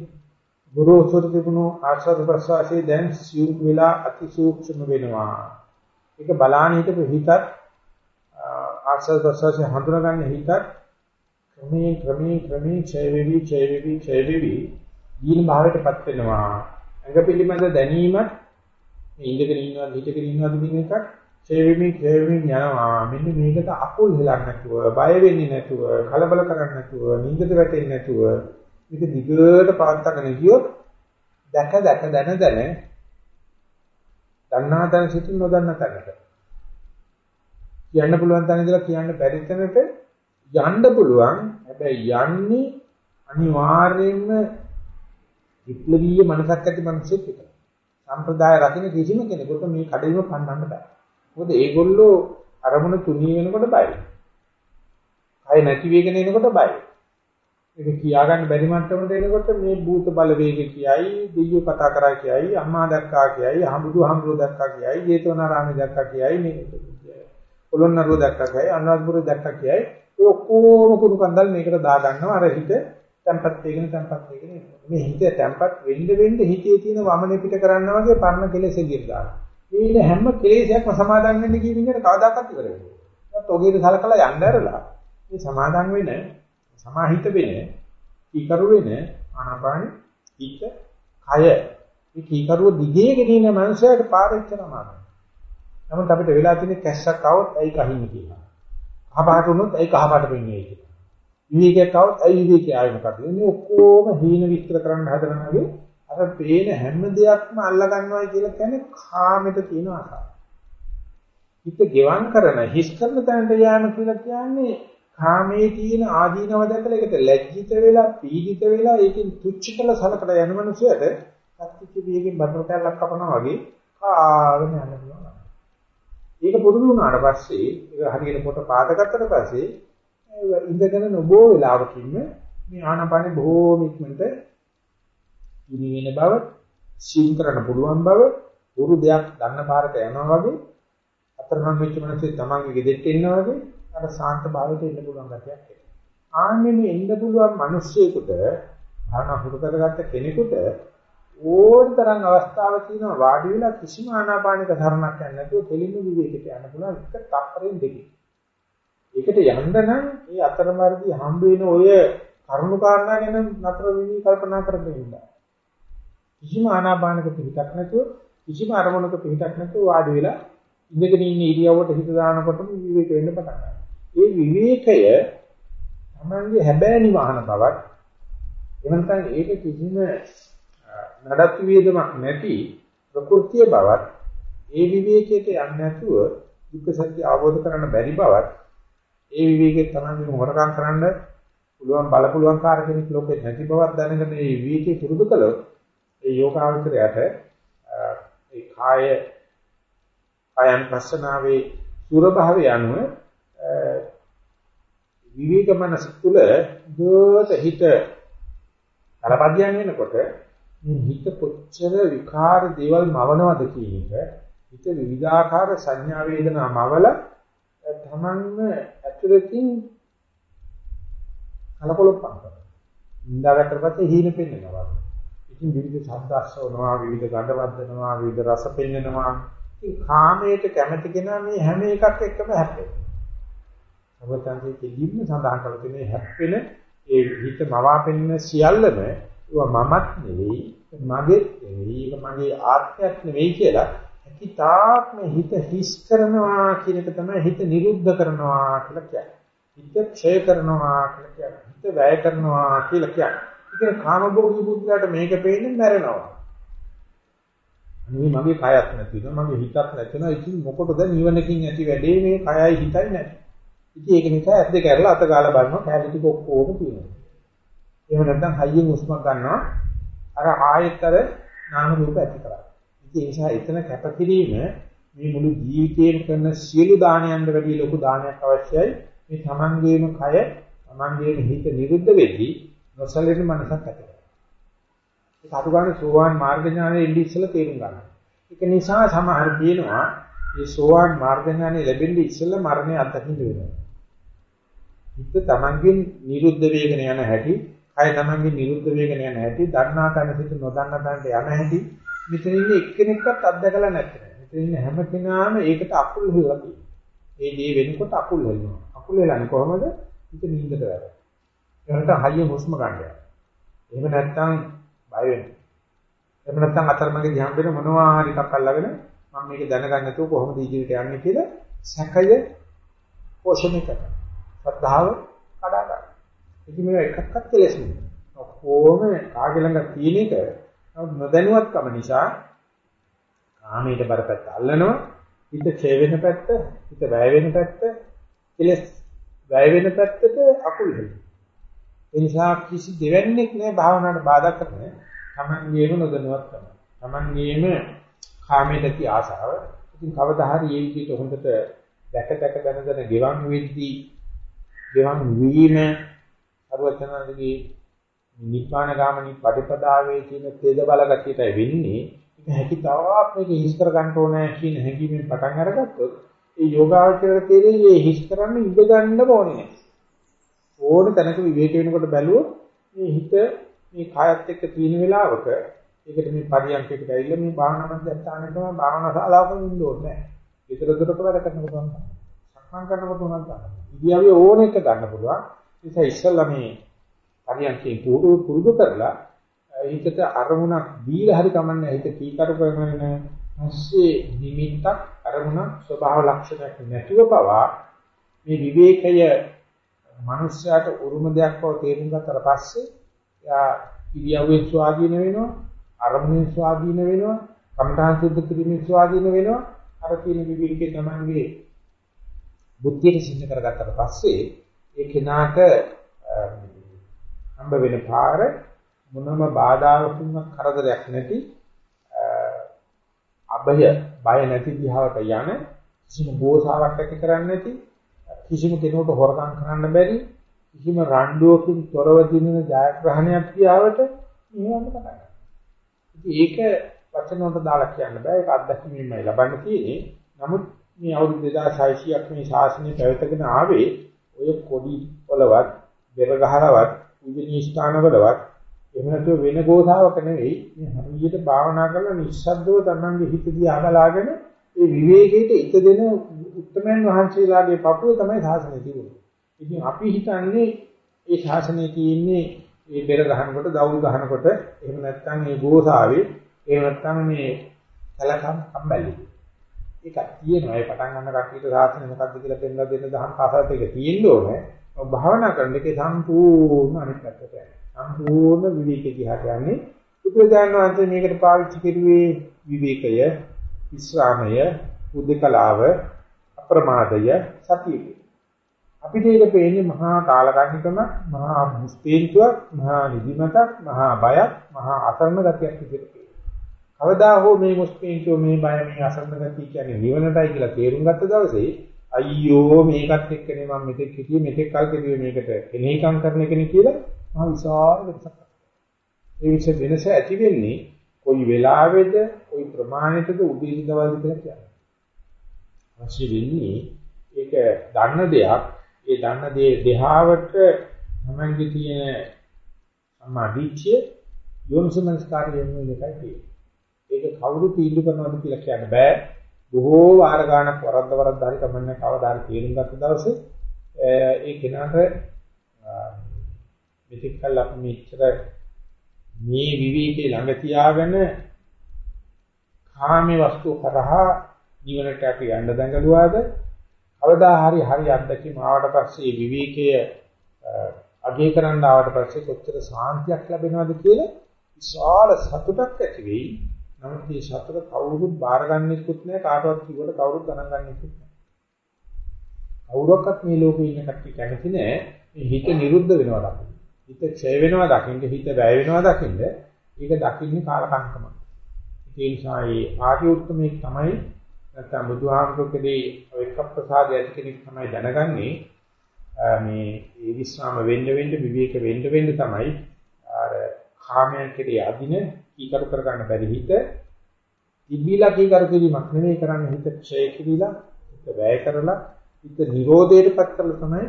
ගුරුසුර තිබුණු ආශාද ප්‍රසවාසයේ දැන් සියුම් වෙලා අතිසූක්ෂම වෙනවා. ඒක බලාන හිටපු හිතත් ආස්වාද ප්‍රසවාසය හඳුනාගන්න හිතත් ක්‍රමයෙන් ක්‍රමයෙන් ක්‍රමයෙන් ඡය වෙවි ඡය වෙවි ඡය වෙවි දීන භාවයටපත් වෙනවා. අඟ පිළිබඳ දැනීමත් මේ ඉඳගෙන ඉන්නවද හිටගෙන ඉන්නවද කියන එකත් ඡය වෙමි ඡය වෙමි යනවා. මෙන්න මේකට අකුල් හෙලන්නේ නැතුව, බය වෙන්නේ නැතුව, කලබල කරන්නේ නැතුව, නිින්දට වැටෙන්නේ නැතුව මේක දිගට පාත්තගෙන ගියොත් දැක දැක දන දන දන්නා තැන සිට නොදන්නා තැනට කියන්න පුළුවන් තැන ඉඳලා කියන්න බැරි තැනට යන්න පුළුවන්. හැබැයි යන්නේ අනිවාර්යයෙන්ම විප්ලවීය මනසක් ඇති මිනිස්සුත් විතරයි. සම්ප්‍රදාය රකින්න කිසිම කෙනෙකුට මේ කඩේම පන්නන්න බෑ. මොකද ඒගොල්ලෝ අරමුණ තුනී වෙනකොට බයයි. කය නැති වෙගෙන එනකොට බයයි. ඒක කියාගන්න බැරි මට්ටමට එනකොට මේ භූත බලවේග කියයි, දෙයියෝ කතා කරා කියයි, අම්මා දැක්කා කියයි, හමුදුහම්බුරු දැක්කා කියයි, ජේතවනාරාමේ දැක්කා කියයි, මේ පොළොන්නරුව දැක්කා කියයි, අනුරාධපුර දැක්කා කියයි. ඒ ඔක්කොම කුණු කන්දල් මේකට දා ගන්නවා අර හිත tempat වෙගෙන tempat වෙගෙන මේ හිත tempat වෙන්න වෙන්න හිතේ තියෙන වමනේ පිට කරනවා වගේ පරණ කෙලෙස් එළියට දානවා. මේ හැම කෙලෙසයක්ම සමාදන් වෙන්න කියන විදිහට කවදාකවත් ඉවර වෙන්නේ නැහැ. ඒත් ඔගේට සලකලා යන්න ඇරලා මේ සමාදන් වෙන සමාහිත වෙන කීකරු වෙන ආනාපාන හිත කය මේ කීකරුව දිගේ ගෙනින මනුස්සයාට පාරෙච්චනම නමුත් අපිට වෙලා තියෙන කැස්සක් આવොත් ඇයි කහින්නේ කියලා. කහපාට වුණොත් ඇයි කහපාට වෙන්නේ කියලා. විවේකයක් આવොත් ඇයි විවේකය ආවේ මොකද? මේ ඔක්කොම හීන විස්තර කරන්න හදනවා වගේ අර පේන හැම දෙයක්ම අල්ලා ගන්නවා කියලා කියන්නේ කාමෙට තියෙන ආසාව. හිත ගෙවම් කරන හිස් කරන තැනට යෑම කියලා කියන්නේ කාමයේ තියෙන ආදීනව දැකලා ඒකට ලැජ්ජිත වෙලා පීඩිත වෙලා ඒකෙන් තුච්ච කළ සලකලා යන මනුස්සයට සත්‍විච්ච වියකින් බතර කැල්ලක් කපනවා වගේ කාගෙන යන්න පුළුවන්. ඒක පුරුදු වුණාට පස්සේ ඒක හරියට පොත පාදගත්තට පස්සේ ඉඳගෙන නොබෝ වෙලාවකින් මේ ආනාපානෙ බොහෝම ඉක්මනට ඉනි වෙන බව සීන් කරන්න පුළුවන් බව උරු දෙයක් ගන්න පාරට යනවා වගේ අතරමං වෙච්ච මනසේ තමන්ගේ ගෙදෙට්ට ඉන්නවා වගේ අර සාන්ත භාවයට එන්න පුළුවන් ගැටයක් එනවා. ආන්නේ මේ එන්න පුළුවන් මිනිස්සෙකුට භාවනා පුරු කරගත්ත කෙනෙකුට ඕනතරම් අවස්ථාවක් තියෙනවා වාඩි වෙලා කිසිම ආනාපානික ධර්මයක් නැහැ නැතුව දෙලින්ම විවේකයට යන්න පුළුවන් එක තප්පරෙන් දෙකකින්. ඒකට යන්න නම් මේ අතරමැදි හම්බ වෙන ඔය කරුණු කාරණා ගැන නතර වෙවි කල්පනා කරගෙන ඉන්න. කිසිම ආනාපානක පිටක් නැතුව කිසිම අරමුණක පිටක් නැතුව වාඩි වෙලා ඉඳගෙන ඉන්න ඉරියව්වට හිත දානකොටම විවේක වෙන්න පටන් ගන්නවා. ඒ විවේකය තමන්ගේ හැබෑ නිවහන බවක් එවන්තන් ඒක කිසිම නඩත්තු වේදමක් නැති ප්‍රകൃතිය බවක් ඒ විවේකයට යන්නේ නැතුව දුක්ඛ සත්‍ය අවබෝධ කරගන්න බැරි බවක් ඒ විවේකයේ තමන්ගේ හොරකම් කරන්න පුළුවන් බල පුළුවන් කාර්යයක් ලෝකේ නැති බවක් දැනගෙන මේ විවේකේ පුරුදු කළොත් ඒ යෝගාවචරයට ඒ කාය අයන් පස්සනාවේ සුර භාවය අනුව විවේක මනස තුල දෝත හිත අරපදියන් වෙනකොට මේ හිත කොච්චර විකාර දේවල් මවනවද කියන එක හිත විවිධාකාර සංඥා වේදනා මවල තමන්ම ඇතුළතින් කලකොලප්පම් කරනවා. ඉඳාගත්තට පස්සේ හීන පෙන්නනවා. ඉතින් විවිධ ශබ්ද අස්සවනවා, විවිධ ගඳ වදනවා, විවිධ රස පෙන්නනවා. ඉතින් කාමයට කැමති කෙනා මේ හැම එකක් එක්කම හැප්පෙනවා. අවතන්සේ කෙලින්ම සඳහන් කරලා තියෙන හැප්පෙන ඒ හිත මවාපෙන්න සියල්ලම ඒවා මමත් නෙවෙයි, මගේත් නෙවෙයි, ඒක මගේ ආත්මයක් නෙවෙයි කියලා හිතාක් මේ හිත හිස් කරනවා කියන එක තමයි හිත නිරුද්ධ කරනවා කියලා කියන්නේ. හිත ක්ෂය කරනවා කියලා කියන්නේ. හිත වැය කරනවා කියලා කියන්නේ. ඉතින් කාමභෝගී බුද්ධයාට මේක පේන්නේ මැරෙනවා. මේ මගේ කයක් නැති වෙනවා මගේ හිතක් නැති වෙනවා ඉතින් මොකටද නිවනකින් ඇති වැඩේ මේ කයයි හිතයි නැති. ඉතින් ඒක නිසා ඇස් දෙක ඇරලා අත ගාලා බලනවා කැලේ ටික ඔක්කොම තියෙනවා. එහෙම නැත්නම් හයියෙන් උස්මක් ගන්නවා අර ආයතර නාම රූප ඇති කරා. ඉතින් ඒ නිසා එතන කැපකිරීම මේ මුළු ජීවිතේම කරන සියලු දානයන්ට වැඩිය ලොකු දානයක් අවශ්‍යයි. මේ තමන්ගේම කය තමන්ගේම හිත නිරුද්ධ වෙද්දී නොසලෙන මනසක් ඇති කරගන්න. ඒක අතුගානේ සෝවාන් මාර්ග ඥානයේ ඉඳි ඉස්සලා තේරුම් ගන්න. ඒක නිසා සමහර කියනවා මේ සෝවාන් මාර්ග ඥානය ලැබෙන්නේ ඉස්සලා මරණය අත්දකින්න වෙනවා. හිත තමන්ගෙන් නිරුද්ධ වෙගෙන යන හැටි, කය තමන්ගෙන් නිරුද්ධ වෙගෙන යන හැටි, දන්නා තැන සිට නොදන්නා තැනට යන හැටි මෙතන ඉන්නේ එක්කෙනෙක්වත් අත්දකලා නැත්තේ. මෙතන ඉන්න හැම කෙනාම ඒකට අකුල් හෙලලා තියෙනවා. ඒ දේ වෙනකොට අකුල් හෙලනවා. අකුල් හෙලන්නේ කොහමද? හිත නිින්දට වැටෙනවා. එහෙනම් හයිය හුස්ම ගන්න යනවා. එහෙම නැත්නම් බය වෙනවා. එහෙම නැත්නම් අතරමඟදී හම් වෙන මොනවා හරි එකක් අල්ලගෙන මම මේක දැනගන්න නැතුව කොහොමද ඉදිරියට යන්නේ කියලා සැකය පෝෂණය කරනවා. ශ්‍රද්ධාව කඩා ගන්නවා. ඉතින් මේක එකක්වත් කෙලෙස් නෙමෙයි. ඔක්කොම කාගේ ළඟ තියෙන එක නොදැනුවත්කම නිසා කාමයට බරපැත්ත අල්ලනවා. හිත ඡේ වෙන පැත්ත, හිත වැය වෙන පැත්ත, කෙලෙස් වැය වෙන පැත්තට අකුල් හෙලනවා. ඒ නිසා කිසි දෙවන්නේක් නැහැ භාවනාවට බාධා කරන. Tamangeම නොදැනුවත්කම. Tamangeම කාමයට ඇති ආසාව. ඉතින් කවදා හරි මේ විදිහට හොඳට දැක දැක දන දන ගෙවන් වෙද්දී ගෙවන් වීම අරවචනන්දගේ නිබ්බාන ගාමනී පටිපදාවේ තියෙන තේද බල ගතියටයි වෙන්නේ. ඒක හැකිතාවක් මේක හිස් කර ගන්න ඕනේ කියන හැඟීමෙන් පටන් අරගත්තොත් ඒ යෝගාවචරයට තේරෙන්නේ මේ හිස් කරන්න ඉඳ ගන්න ඕනේ නැහැ. ඕන තැනක විවේක වෙනකොට බැලුවොත් මේ හිත මේ කායත් එක්ක තියෙන වෙලාවක ඒකට මේ පරියන්කයකට ඇවිල්ලා මේ භාවනා මධ්‍යස්ථානෙට තමයි භාවනා ශාලාවක ඉන්න ඕනේ නැහැ. විතර දොරට වැඩ කරන්න පුළුවන්. සක්මන් කරනකොට උනන් ගන්න. ඉදියාවේ ඕන එක ගන්න පුළුවන්. ඒ නිසා ඉස්සල්ලා මේ පරියන්කේ පුරුදු කරලා හිතට අරමුණක් දීලා හරි කමන්නේ හිත කීකරු කරගෙන පස්සේ නිමිත්තක් අරමුණ ස්වභාව ලක්ෂණයක් නැතිව පවා මේ විවේකය මනුෂ්‍යයාට උරුම දෙයක් බව තේරුම් ගත්තට පස්සේ එයා ඉරියව්වේ ස්වාධීන වෙනවා අරමුණේ ස්වාධීන වෙනවා කම්ඨාන් සුද්ධ කිරීමේ ස්වාධීන වෙනවා. අර තියෙන විවිධකේ තමන්ගේ බුද්ධියට සිද්ධ කරගත්තට පස්සේ ඒ කෙනාට හම්බ වෙන පාර මොනම බාධාවකින්වත් කරදරයක් නැති අභය බය නැති දිහාවට යන කිසිම ගෝසාවක් ඇති කරන්නේ නැති කිසිම කෙනෙකුට හොරකම් කරන්න බැරි කිසිම රණ්ඩුවකින් තොරව දිනන ජයග්‍රහණයක් කියාවට නිවන්න පටන් ඒක වචන වලට දාලා කියන්න බෑ. ඒක අත්දැකීමෙන්මයි ලබන්න තියෙන්නේ. නමුත් මේ අවුරුදු 2600ක් මේ ශාසනය පැවතගෙන ආවේ ඔය කොඩි වලවත් බෙර ගහලවත් පූජනීය ස්ථානවලවත් එහෙම නැතුව වෙන ගෝසාවක නෙවෙයි මේ හරියට භාවනා කරලා නිස්සද්දව තමන්ගේ හිත දිහා බලාගෙන ඒ විවේකයට ඉත දෙන උත්තරමයන් වහන්සේලාගේ පපුව තමයි ශාසනය තිබුණේ. ඉතින් අපි හිතන්නේ ඒ ශාසනය තියෙන්නේ මේ බෙර ගහනකොට දවුල් ගහනකොට එහෙම නැත්නම් මේ ගෝසාවේ එහෙම නැත්නම් මේ කලකම් කම්බැලි. ඒක තියෙනවා ඒ පටන් ගන්න කට්ටියට ශාසනය මොකක්ද කියලා දෙන්න දෙන්න දහම් කාසත් එක තියෙන්න ඕනේ. භාවනා කරන එකේ සම්පූර්ණ අනිත් පැත්තට යනවා. සම්පූර්ණ විවේකී දිහාට යන්නේ. බුදුරජාණන් වහන්සේ මේකට පාවිච්චි කරුවේ විවේකය, විස්රාමය, උද්දකලාව, අප්‍රමාදය, සතිය. අපිට ඒක පේන්නේ මහා කාලකන්නිකම, මහා මුස්පීන්තුවක්, මහා නිදිමතක්, මහා බයක්, මහා අසරණ ගතියක් විදිහට කවදා හෝ මේ මුස්පීන්තුව මේ බය මේ අසරණ ගතිය කියන්නේ නිවනටයි කියලා තේරුම් ගත්ත දවසේ අයියෝ මේකත් එක්කනේ මම මෙතෙක් හිටියේ මෙතෙක් කල් කෙරුවේ මේකට කෙනෙහිකම් කරන කෙනෙක් කියලා මහ විශාල වෙනසක්. ඒ විශ් වෙනස ඇති වෙන්නේ කොයි වෙලාවෙද කොයි ප්‍රමාණයකද උදේලි දවල්ද කියලා කියන්නේ. අවශ්‍ය වෙන්නේ ඒක දන්න දෙයක් ඒ දන්න දේ දෙහාවට තමන්ගේ තියෙන සම්මාදිච්චය යොන්සමස්කාරය වෙන එකයි තියෙන්නේ. ඒක කවුරු තීන්දුව කරනවද කියලා කියන්න බෑ. බොහෝ වාර ගානක් වරද්ද වරද්ද හරි කමන්නේ කවදා හරි තේරුම් ගත්ත දවසේ ඒ කෙනාට මෙතෙක් කල් අපි මෙච්චර මේ විවේකේ ළඟ තියාගෙන කාමයේ වස්තු කරහා ජීවනට අපි යන්න දඟලුවාද? කවදා හරි හරි අත්දැකීම ආවට පස්සේ විවේකයේ අගය කරන්න ආවට පස්සේ කොච්චර සාන්තියක් ලැබෙනවද කියලා විශාල සතුටක් ඇති වෙයි. නමුත් මේ සතුට කවුරුත් බාරගන්නෙකුත් නැහැ කාටවත් කිව්වට කවුරුත් ගණන් ගන්නෙකුත් නැහැ. කවුරක්වත් මේ ලෝකේ ඉන්න කට්ටිය කැමති නැහැ මේ හිත නිරුද්ධ වෙනවා දකින්න. හිත ඡය වෙනවා දකින්න, හිත වැය වෙනවා දකින්න. ඒක දකින්නේ කාලකන්කම. ඒ නිසා මේ ආදී උත්මේ තමයි නැත්නම් බුදුහාමුදුරුකදී එක්කප්‍රසාදය ඇති කෙනෙක් තමයි දැනගන්නේ මේ ඒ විස්රාම වෙන්න වෙන්න විවේක වෙන්න වෙන්න තමයි අර කාමයන් කෙරේ අදින කීකරු කරගන්න බැරි හිත තිබිලා කීකරු කිරීමක් නෙවෙයි කරන්නේ හිත ක්ෂය කිරීලා හිත වැය කරලා හිත නිරෝධයටපත් කරලා තමයි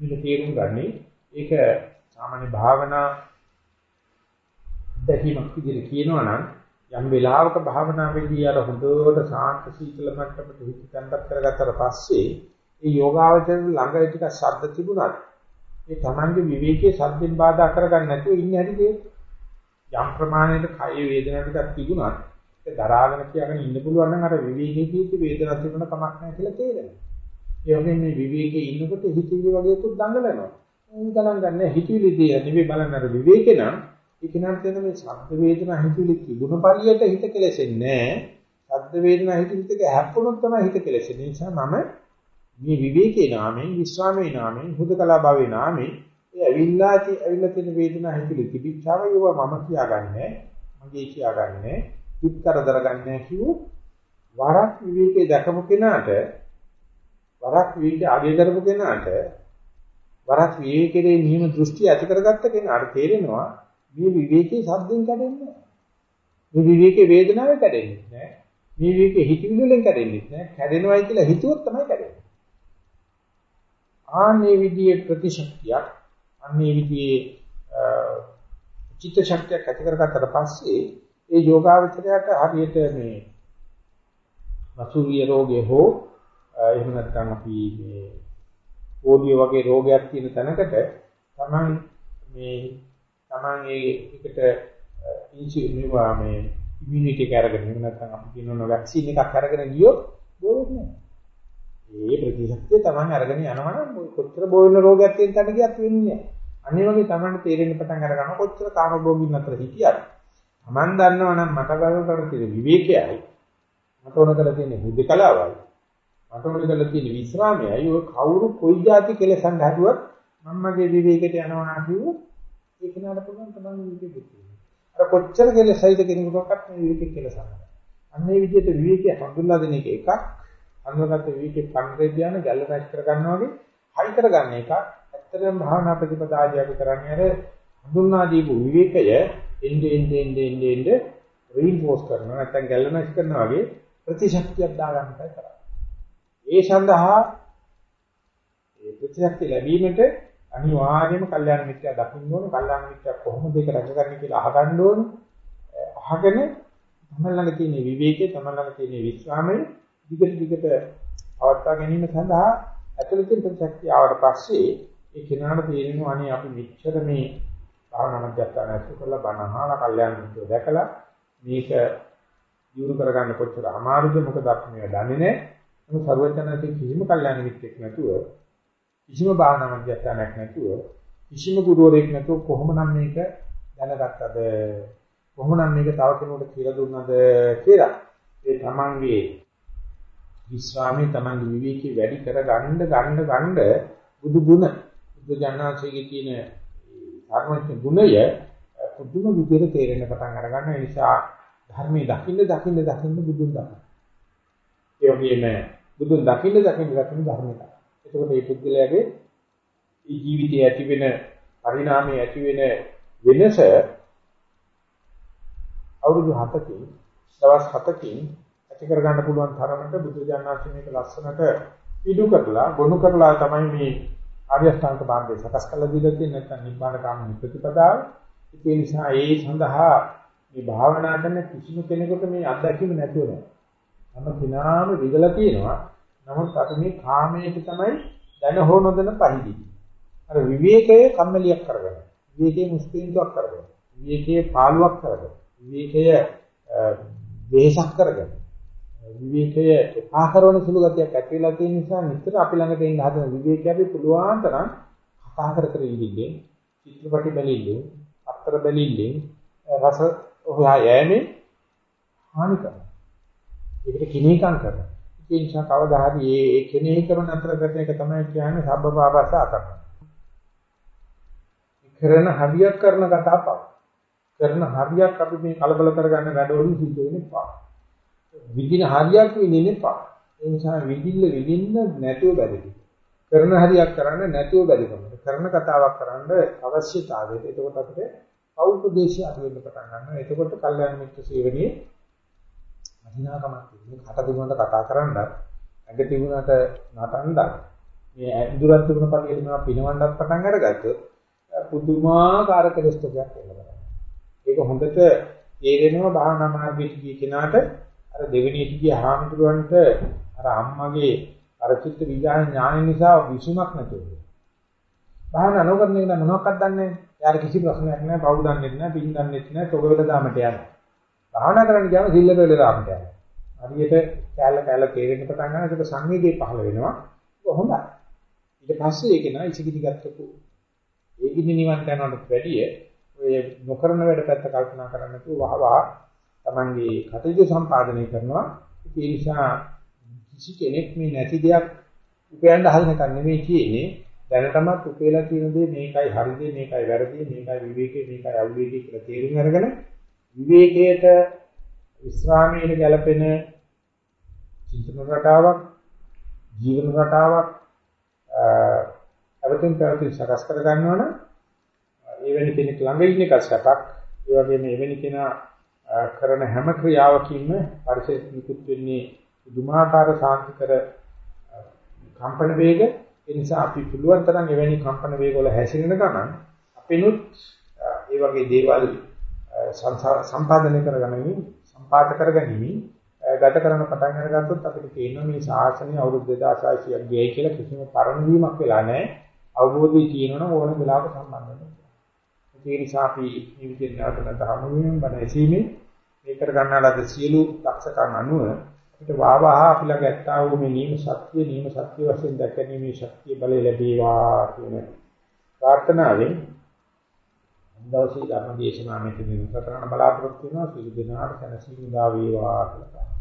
මේක තේරුම් ගන්නෙ. ඒක සාමාන්‍ය භාවනා දැකීමක් විදිහට කියනවා නම් යම් වෙලාවක භාවනාවේදී අර හොඳට සාන්ත සීතල මට්ටමට හිත තැන්පත් කරගත්තට පස්සේ ඒ යෝගාවචර ළඟ ටිකක් ශබ්ද තිබුණත් ඒ Tamange විවේකයේ ශබ්දෙන් බාධා කරගන්න නැතුව ඉන්නේ හරිද යම් ප්‍රමාණයකට කය වේදනා ටිකක් තිබුණත් ඒක දරාගෙන තියාගෙන ඉන්න පුළුවන් නම් අර විවේකීකී වේදනාවක් තිබුණ කමක් නැහැ කියලා තේරෙනවා. ඒ වගේම මේ විවේකයේ ඉන්නකොට හිතවිලි වගේකුත් දඟලනවා. උන් ගණන් ගන්න හිතවිලි දිහා නෙවෙයි බලන්න අර විවේකේ නම් ඒක නම් තේන මේ ශබ්ද වේදනා හිතවිලි තිබුණ පරියට හිත කෙලෙසෙන්නේ නැහැ. ශබ්ද වේදනා හිතවිලි දෙක හැප්පුණොත් තමයි හිත කෙලෙසෙන්නේ. නිසා මම මේ විවේකේ නාමයෙන් විස්වාමේ නාමයෙන් හුදකලා භාවේ නාමයෙන් ඒ ඇවිල්ලා ඇවිල්ලා තියෙන වේදනාව හිතෙලි තිබිච්චාම ඒව මම කියාගන්නේ මගේ කියාගන්නේ දුක් කරදර ගන්නෑ කිව්වොත් වරක් විවේකේ දැකපු කෙනාට වරක් විවේකේ අගය කරපු කෙනාට වරක් විවේකයේ නියම දෘෂ්ටි ඇති කරගත්ත කෙනාට තේරෙනවා මේ විවේකයේ සද්දෙන් කැඩෙන්නේ මේ විවේකයේ වේදනාවෙන් කැඩෙන්නේ නැහැ. මේ විවේකයේ හිතවිලි වලින් කැඩෙන්නේ නැහැ. කැඩෙනවයි කියලා හිතුවොත් තමයි කැඩෙන්නේ. ආන්නේ විදියේ ප්‍රතිශක්තියක් අන්නේ විදියේ චිත්ත ශක්තියක් ඇති කරගත්තට පස්සේ ඒ යෝගාවචරයට හරියට මේ වසුවිය රෝගය හෝ එහෙම නැත්නම් අපි මේ පොලියෝ වගේ රෝගයක් තියෙන තැනකට තමන් මේ තමන් ඒකට ඉන්චි මේවා මේ ඉමුනිටි එක අරගෙන එහෙම නැත්නම් අපි කියනවා වැක්සින් එකක් අරගෙන ගියොත් බෝවෙන්නේ නැහැ. ඒ ප්‍රතිශක්තිය තමන් අරගෙන යනවනම් කොච්චර බෝවෙන රෝගයක් තියෙන තැන ගියත් වෙන්නේ නැහැ. අනිත් වගේ තමන්ට තේරෙන්න පටන් අර ගන්න කොච්චර කාමභෝගින් අතර හිටියත් තමන් දන්නවනම් මට ගන්න කර තියෙන විවේකයයි මට ඕන කරලා තියෙන හුදකලාවයි මට ඕන කරලා තියෙන විශ්‍රාමයයි ඔය කවුරු කොයි જાති කෙලසන් හැදුවත් මම්මගේ විවේකයට යනවා කිව්වොත් ඒක නඩ පුළුවන් තමයි විවේකෙ දෙන්නේ. අර කොච්චර කෙලසයිද කෙනෙකුටවත් මේ විවේකෙ කෙලසන්. අන්න ඒ විදිහට විවේකයේ හඳුන්ලා දෙන එක එකක් අනුගත විවේකේ පන්රේධ්‍යාන ගැල්ල රැස් කර ගන්නවා වගේ හයි කරගන්න එකක්. ඇත්තටම භාවනා ප්‍රතිපදාදී අපි කරන්නේ අර හඳුන්වා දීපු විවේකය එnde ende ende ende ende reinforce කරනවා නැත්නම් ගැල්වනයිස් කරනවා වගේ ප්‍රතිශක්තියක් දාගන්න එකයි කරන්නේ. ඒ සඳහා ඒ ප්‍රතිශක්තිය ලැබීමට අනිවාර්යයෙන්ම කල්යාණ මිත්‍යා දකින්න ඕන. කල්යාණ මිත්‍යා කොහොමද ඒක රැකගන්නේ කියලා අහගන්න ඕන. අහගෙන තමයි ළඟ තියෙන විවේකයේ තමයි ළඟ තියෙන විස්රාමයේ දිගට දිගට පවත්වා ගැනීම සඳහා ඇතුළතින් ප්‍රතිශක්තිය ආවට පස්සේ ඒ කෙනාට තේරෙනවා අනේ අපි මෙච්චර මේ භාවනා මධ්‍යස්ථාන ඇසුර කරලා බණ අහලා කල්යාණ මිත්‍රෝ දැකලා මේක දියුණු කරගන්න කොච්චර අමාරුද මොකද අපි මේවා දන්නේ නැහැ. මොකද සර්වඥාන්සේ කිසිම කල්යාණ මිත්‍රෙක් නැතුව කිසිම භාවනා මධ්‍යස්ථානයක් නැතුව කිසිම ගුරුවරයෙක් නැතුව කොහොමනම් මේක දැනගත්තද කොහොමනම් මේක තව කෙනෙකුට කියලා දුන්නද කියලා ඒ තමන්ගේ විශ්වාමයේ තමන්ගේ විවේකී වැඩි කර ගන්න ගන්න ගන්න බුදු ගුණ බුදු ජානනාංශයේ තියෙන ධර්මයේ ගුණය පුදුම විදිහට තේරෙන්න පටන් අර ගන්න නිසා ධර්මයේ දකින්න දකින්න දකින්න බුදුන් දකින්න. ඒ වගේම බුදුන් දකින්න දකින්න දකින්න ධර්මය දකින්න. එතකොට මේ පුද්ගලයාගේ ජීවිතයේ ඇති වෙන පරිණාමයේ ඇති වෙන වෙනස අවුරුදු 7කින් දවස් 7කින් ඇති කර ගන්න පුළුවන් තරමට බුදු දානහාමි මේක ලස්සනට ඉදු කරලා ගොනු කරලා තමයි මේ ආර්ය අෂ්ටාංග මාර්ගය සකස් කළ දීලා තියෙන නැත්නම් නිබ්බාන කාම ප්‍රතිපදාව. ඒ නිසා ඒ සඳහා මේ භාවනා කරන කිසිම කෙනෙකුට මේ අත්දැකීම නැතුව නෑ. හැම දිනාම විදලා තියෙනවා. නමුත් අපි මේ කාමයට තමයි දැන හෝ නොදැන පහදිවි. අර විවේකයේ කම්මැලියක් කරගෙන. විවේකයේ මුස්තින්තුවක් කරගෙන. විවේකයේ පාළුවක් කරගෙන. විවේකය වෙහසක් කරගෙන. විවේකය එපා කරන සුළු ගතියක් ඇති වෙලා තියෙන නිසා නිතර අපි ළඟට එන්න හදන විවේකය අපි පුළුවන් තරම් කතා කර කර ඉන්නේ චිත්‍රපටි බැලින්නේ අත්තර බැලින්නේ රස හොයා යෑමේ හානි කරනවා. ඒකට කිනේකම් කරනවා. ඒ නිසා කවදා හරි මේ ඒ කෙනේ කරන අතර කරන එක තමයි කියන්නේ සබ්බපාපස්ස අතක. කරන හරියක් කරන කතාවක්. කරන හරියක් අපි මේ කලබල කරගන්න වැඩවලින් සිද්ධ වෙන්නේ පා. විදින හරියක් විඳින්නේ පා. ඒ නිසා විදිල්ල විඳින්න නැතුව බැරිදි. කරන හරියක් කරන්න නැතුව බැරිකම. කරන කතාවක් කරන්න අවශ්‍යතාවය. එතකොට අපිට පෞද්ගලිකයේ අතු වෙන්න පටන් ගන්නවා. එතකොට කල්යාණ මිත්‍ර සේවනයේ වටිනාකමක් තියෙනවා. කට තිබුණාට කතා කරන්නත්, ඇඟ තිබුණාට නටන්නත්, මේ ඉදුරන් තිබුණ පළියට මේවා පිනවන්නත් පටන් අරගත්තොත් පුදුමාකාර කෙලස්ටෝකයක් එනවා. ඒක හොඳට තේරෙනවා භාවනා මාර්ගයේ ගිය කෙනාට අර දෙවෙනි ඉතිගේ හාමුදුරුවන්ට අර අම්මගේ අර චිත්ත විඥාන ඥාන නිසා විසුමක් නැතුව. භාවනා නොකරන එක මොනවක්වත් දන්නේ නැහැ. යාර කිසි ප්‍රශ්නයක් නැහැ, බවු දන්නේ නැහැ, පින් දන්නේ නැහැ, තොගවල දාමට යනවා. භාවනා කරන්න ගියාම සිල්ල වල දාමට යනවා. හරියට කැල කැල තේරෙන්න පටන් ගන්න ඒක සංවේදී පහළ වෙනවා. ඒක හොඳයි. ඊට පස්සේ ඒක නා ඉසිගිනි ගත්තකෝ. ඒකිනි නිවන් යනවට වැඩිය ඔය නොකරන වැඩ පැත්ත කල්පනා කරන්න තු වහ වහ තමන්ගේ කටයුතු සම්පාදනය කරනවා. ඒ නිසා කිසි කෙනෙක් මේ නැති දෙයක් උපයන්න හදන එක නෙමෙයි කියන්නේ. දැනටමත් උපේලා කියන දේ මේකයි හරිද මේකයි වැරදි මේකයි විවේකේ මේකයි අවිවේකේ කියලා තේරුම් අරගෙන විවේකයට විස්රාමයේ ගැලපෙන චින්තන රටාවක් ජීවන රටාවක් අවතුන් පැවතුම් සකස් කර ගන්නවනම් එවැනි කෙනෙක් ළඟ ඉන්න එක සැපක්. ඒ වගේම එවැනි කෙනා කරන හැම ක්‍රියාවකින්ම පරිසෙත් නිකුත් වෙන්නේ දුමාකාර සාන්තිකර කම්පන වේග ඒ නිසා අපි පුළුවන් තරම් එවැනි කම්පන වේග වල හැසිරෙන ගමන් අපිනුත් ඒ වගේ දේවල් සම්පාදනය කරගනිමින් සම්පාද කරගනිමින් ගත කරන පටන් අරගත්තොත් අපිට තේරෙනවා මේ ශාසනය අවුරුදු 2600ක් ගියයි කියලා කිසිම පරණ වීමක් වෙලා නැහැ. අවබෝධය තියෙනවනම් ඕන වෙලාවක සම්බන්ධ වෙනවා. ඒ නිසා අපි මේ විදිහට නැවත ධර්ම වීමෙන් බණ ඇසීමේ මේ කර ගන්නාලද සියලු දක්ෂකම් අනුව අපිට වාවාහ අපි ළඟ ඇත්තා වූ මේ නීම සත්‍ය නීම සත්‍ය වශයෙන් දැකීමේ ශක්තිය බලය ලැබේවා කියන ප්‍රාර්ථනාවෙන් දවසේ ධර්ම දේශනාව මෙතන නිරත කරන්න බලාපොරොත්තු වෙනවා. සියලු දෙනාට සැනසීම දා වේවා කියලා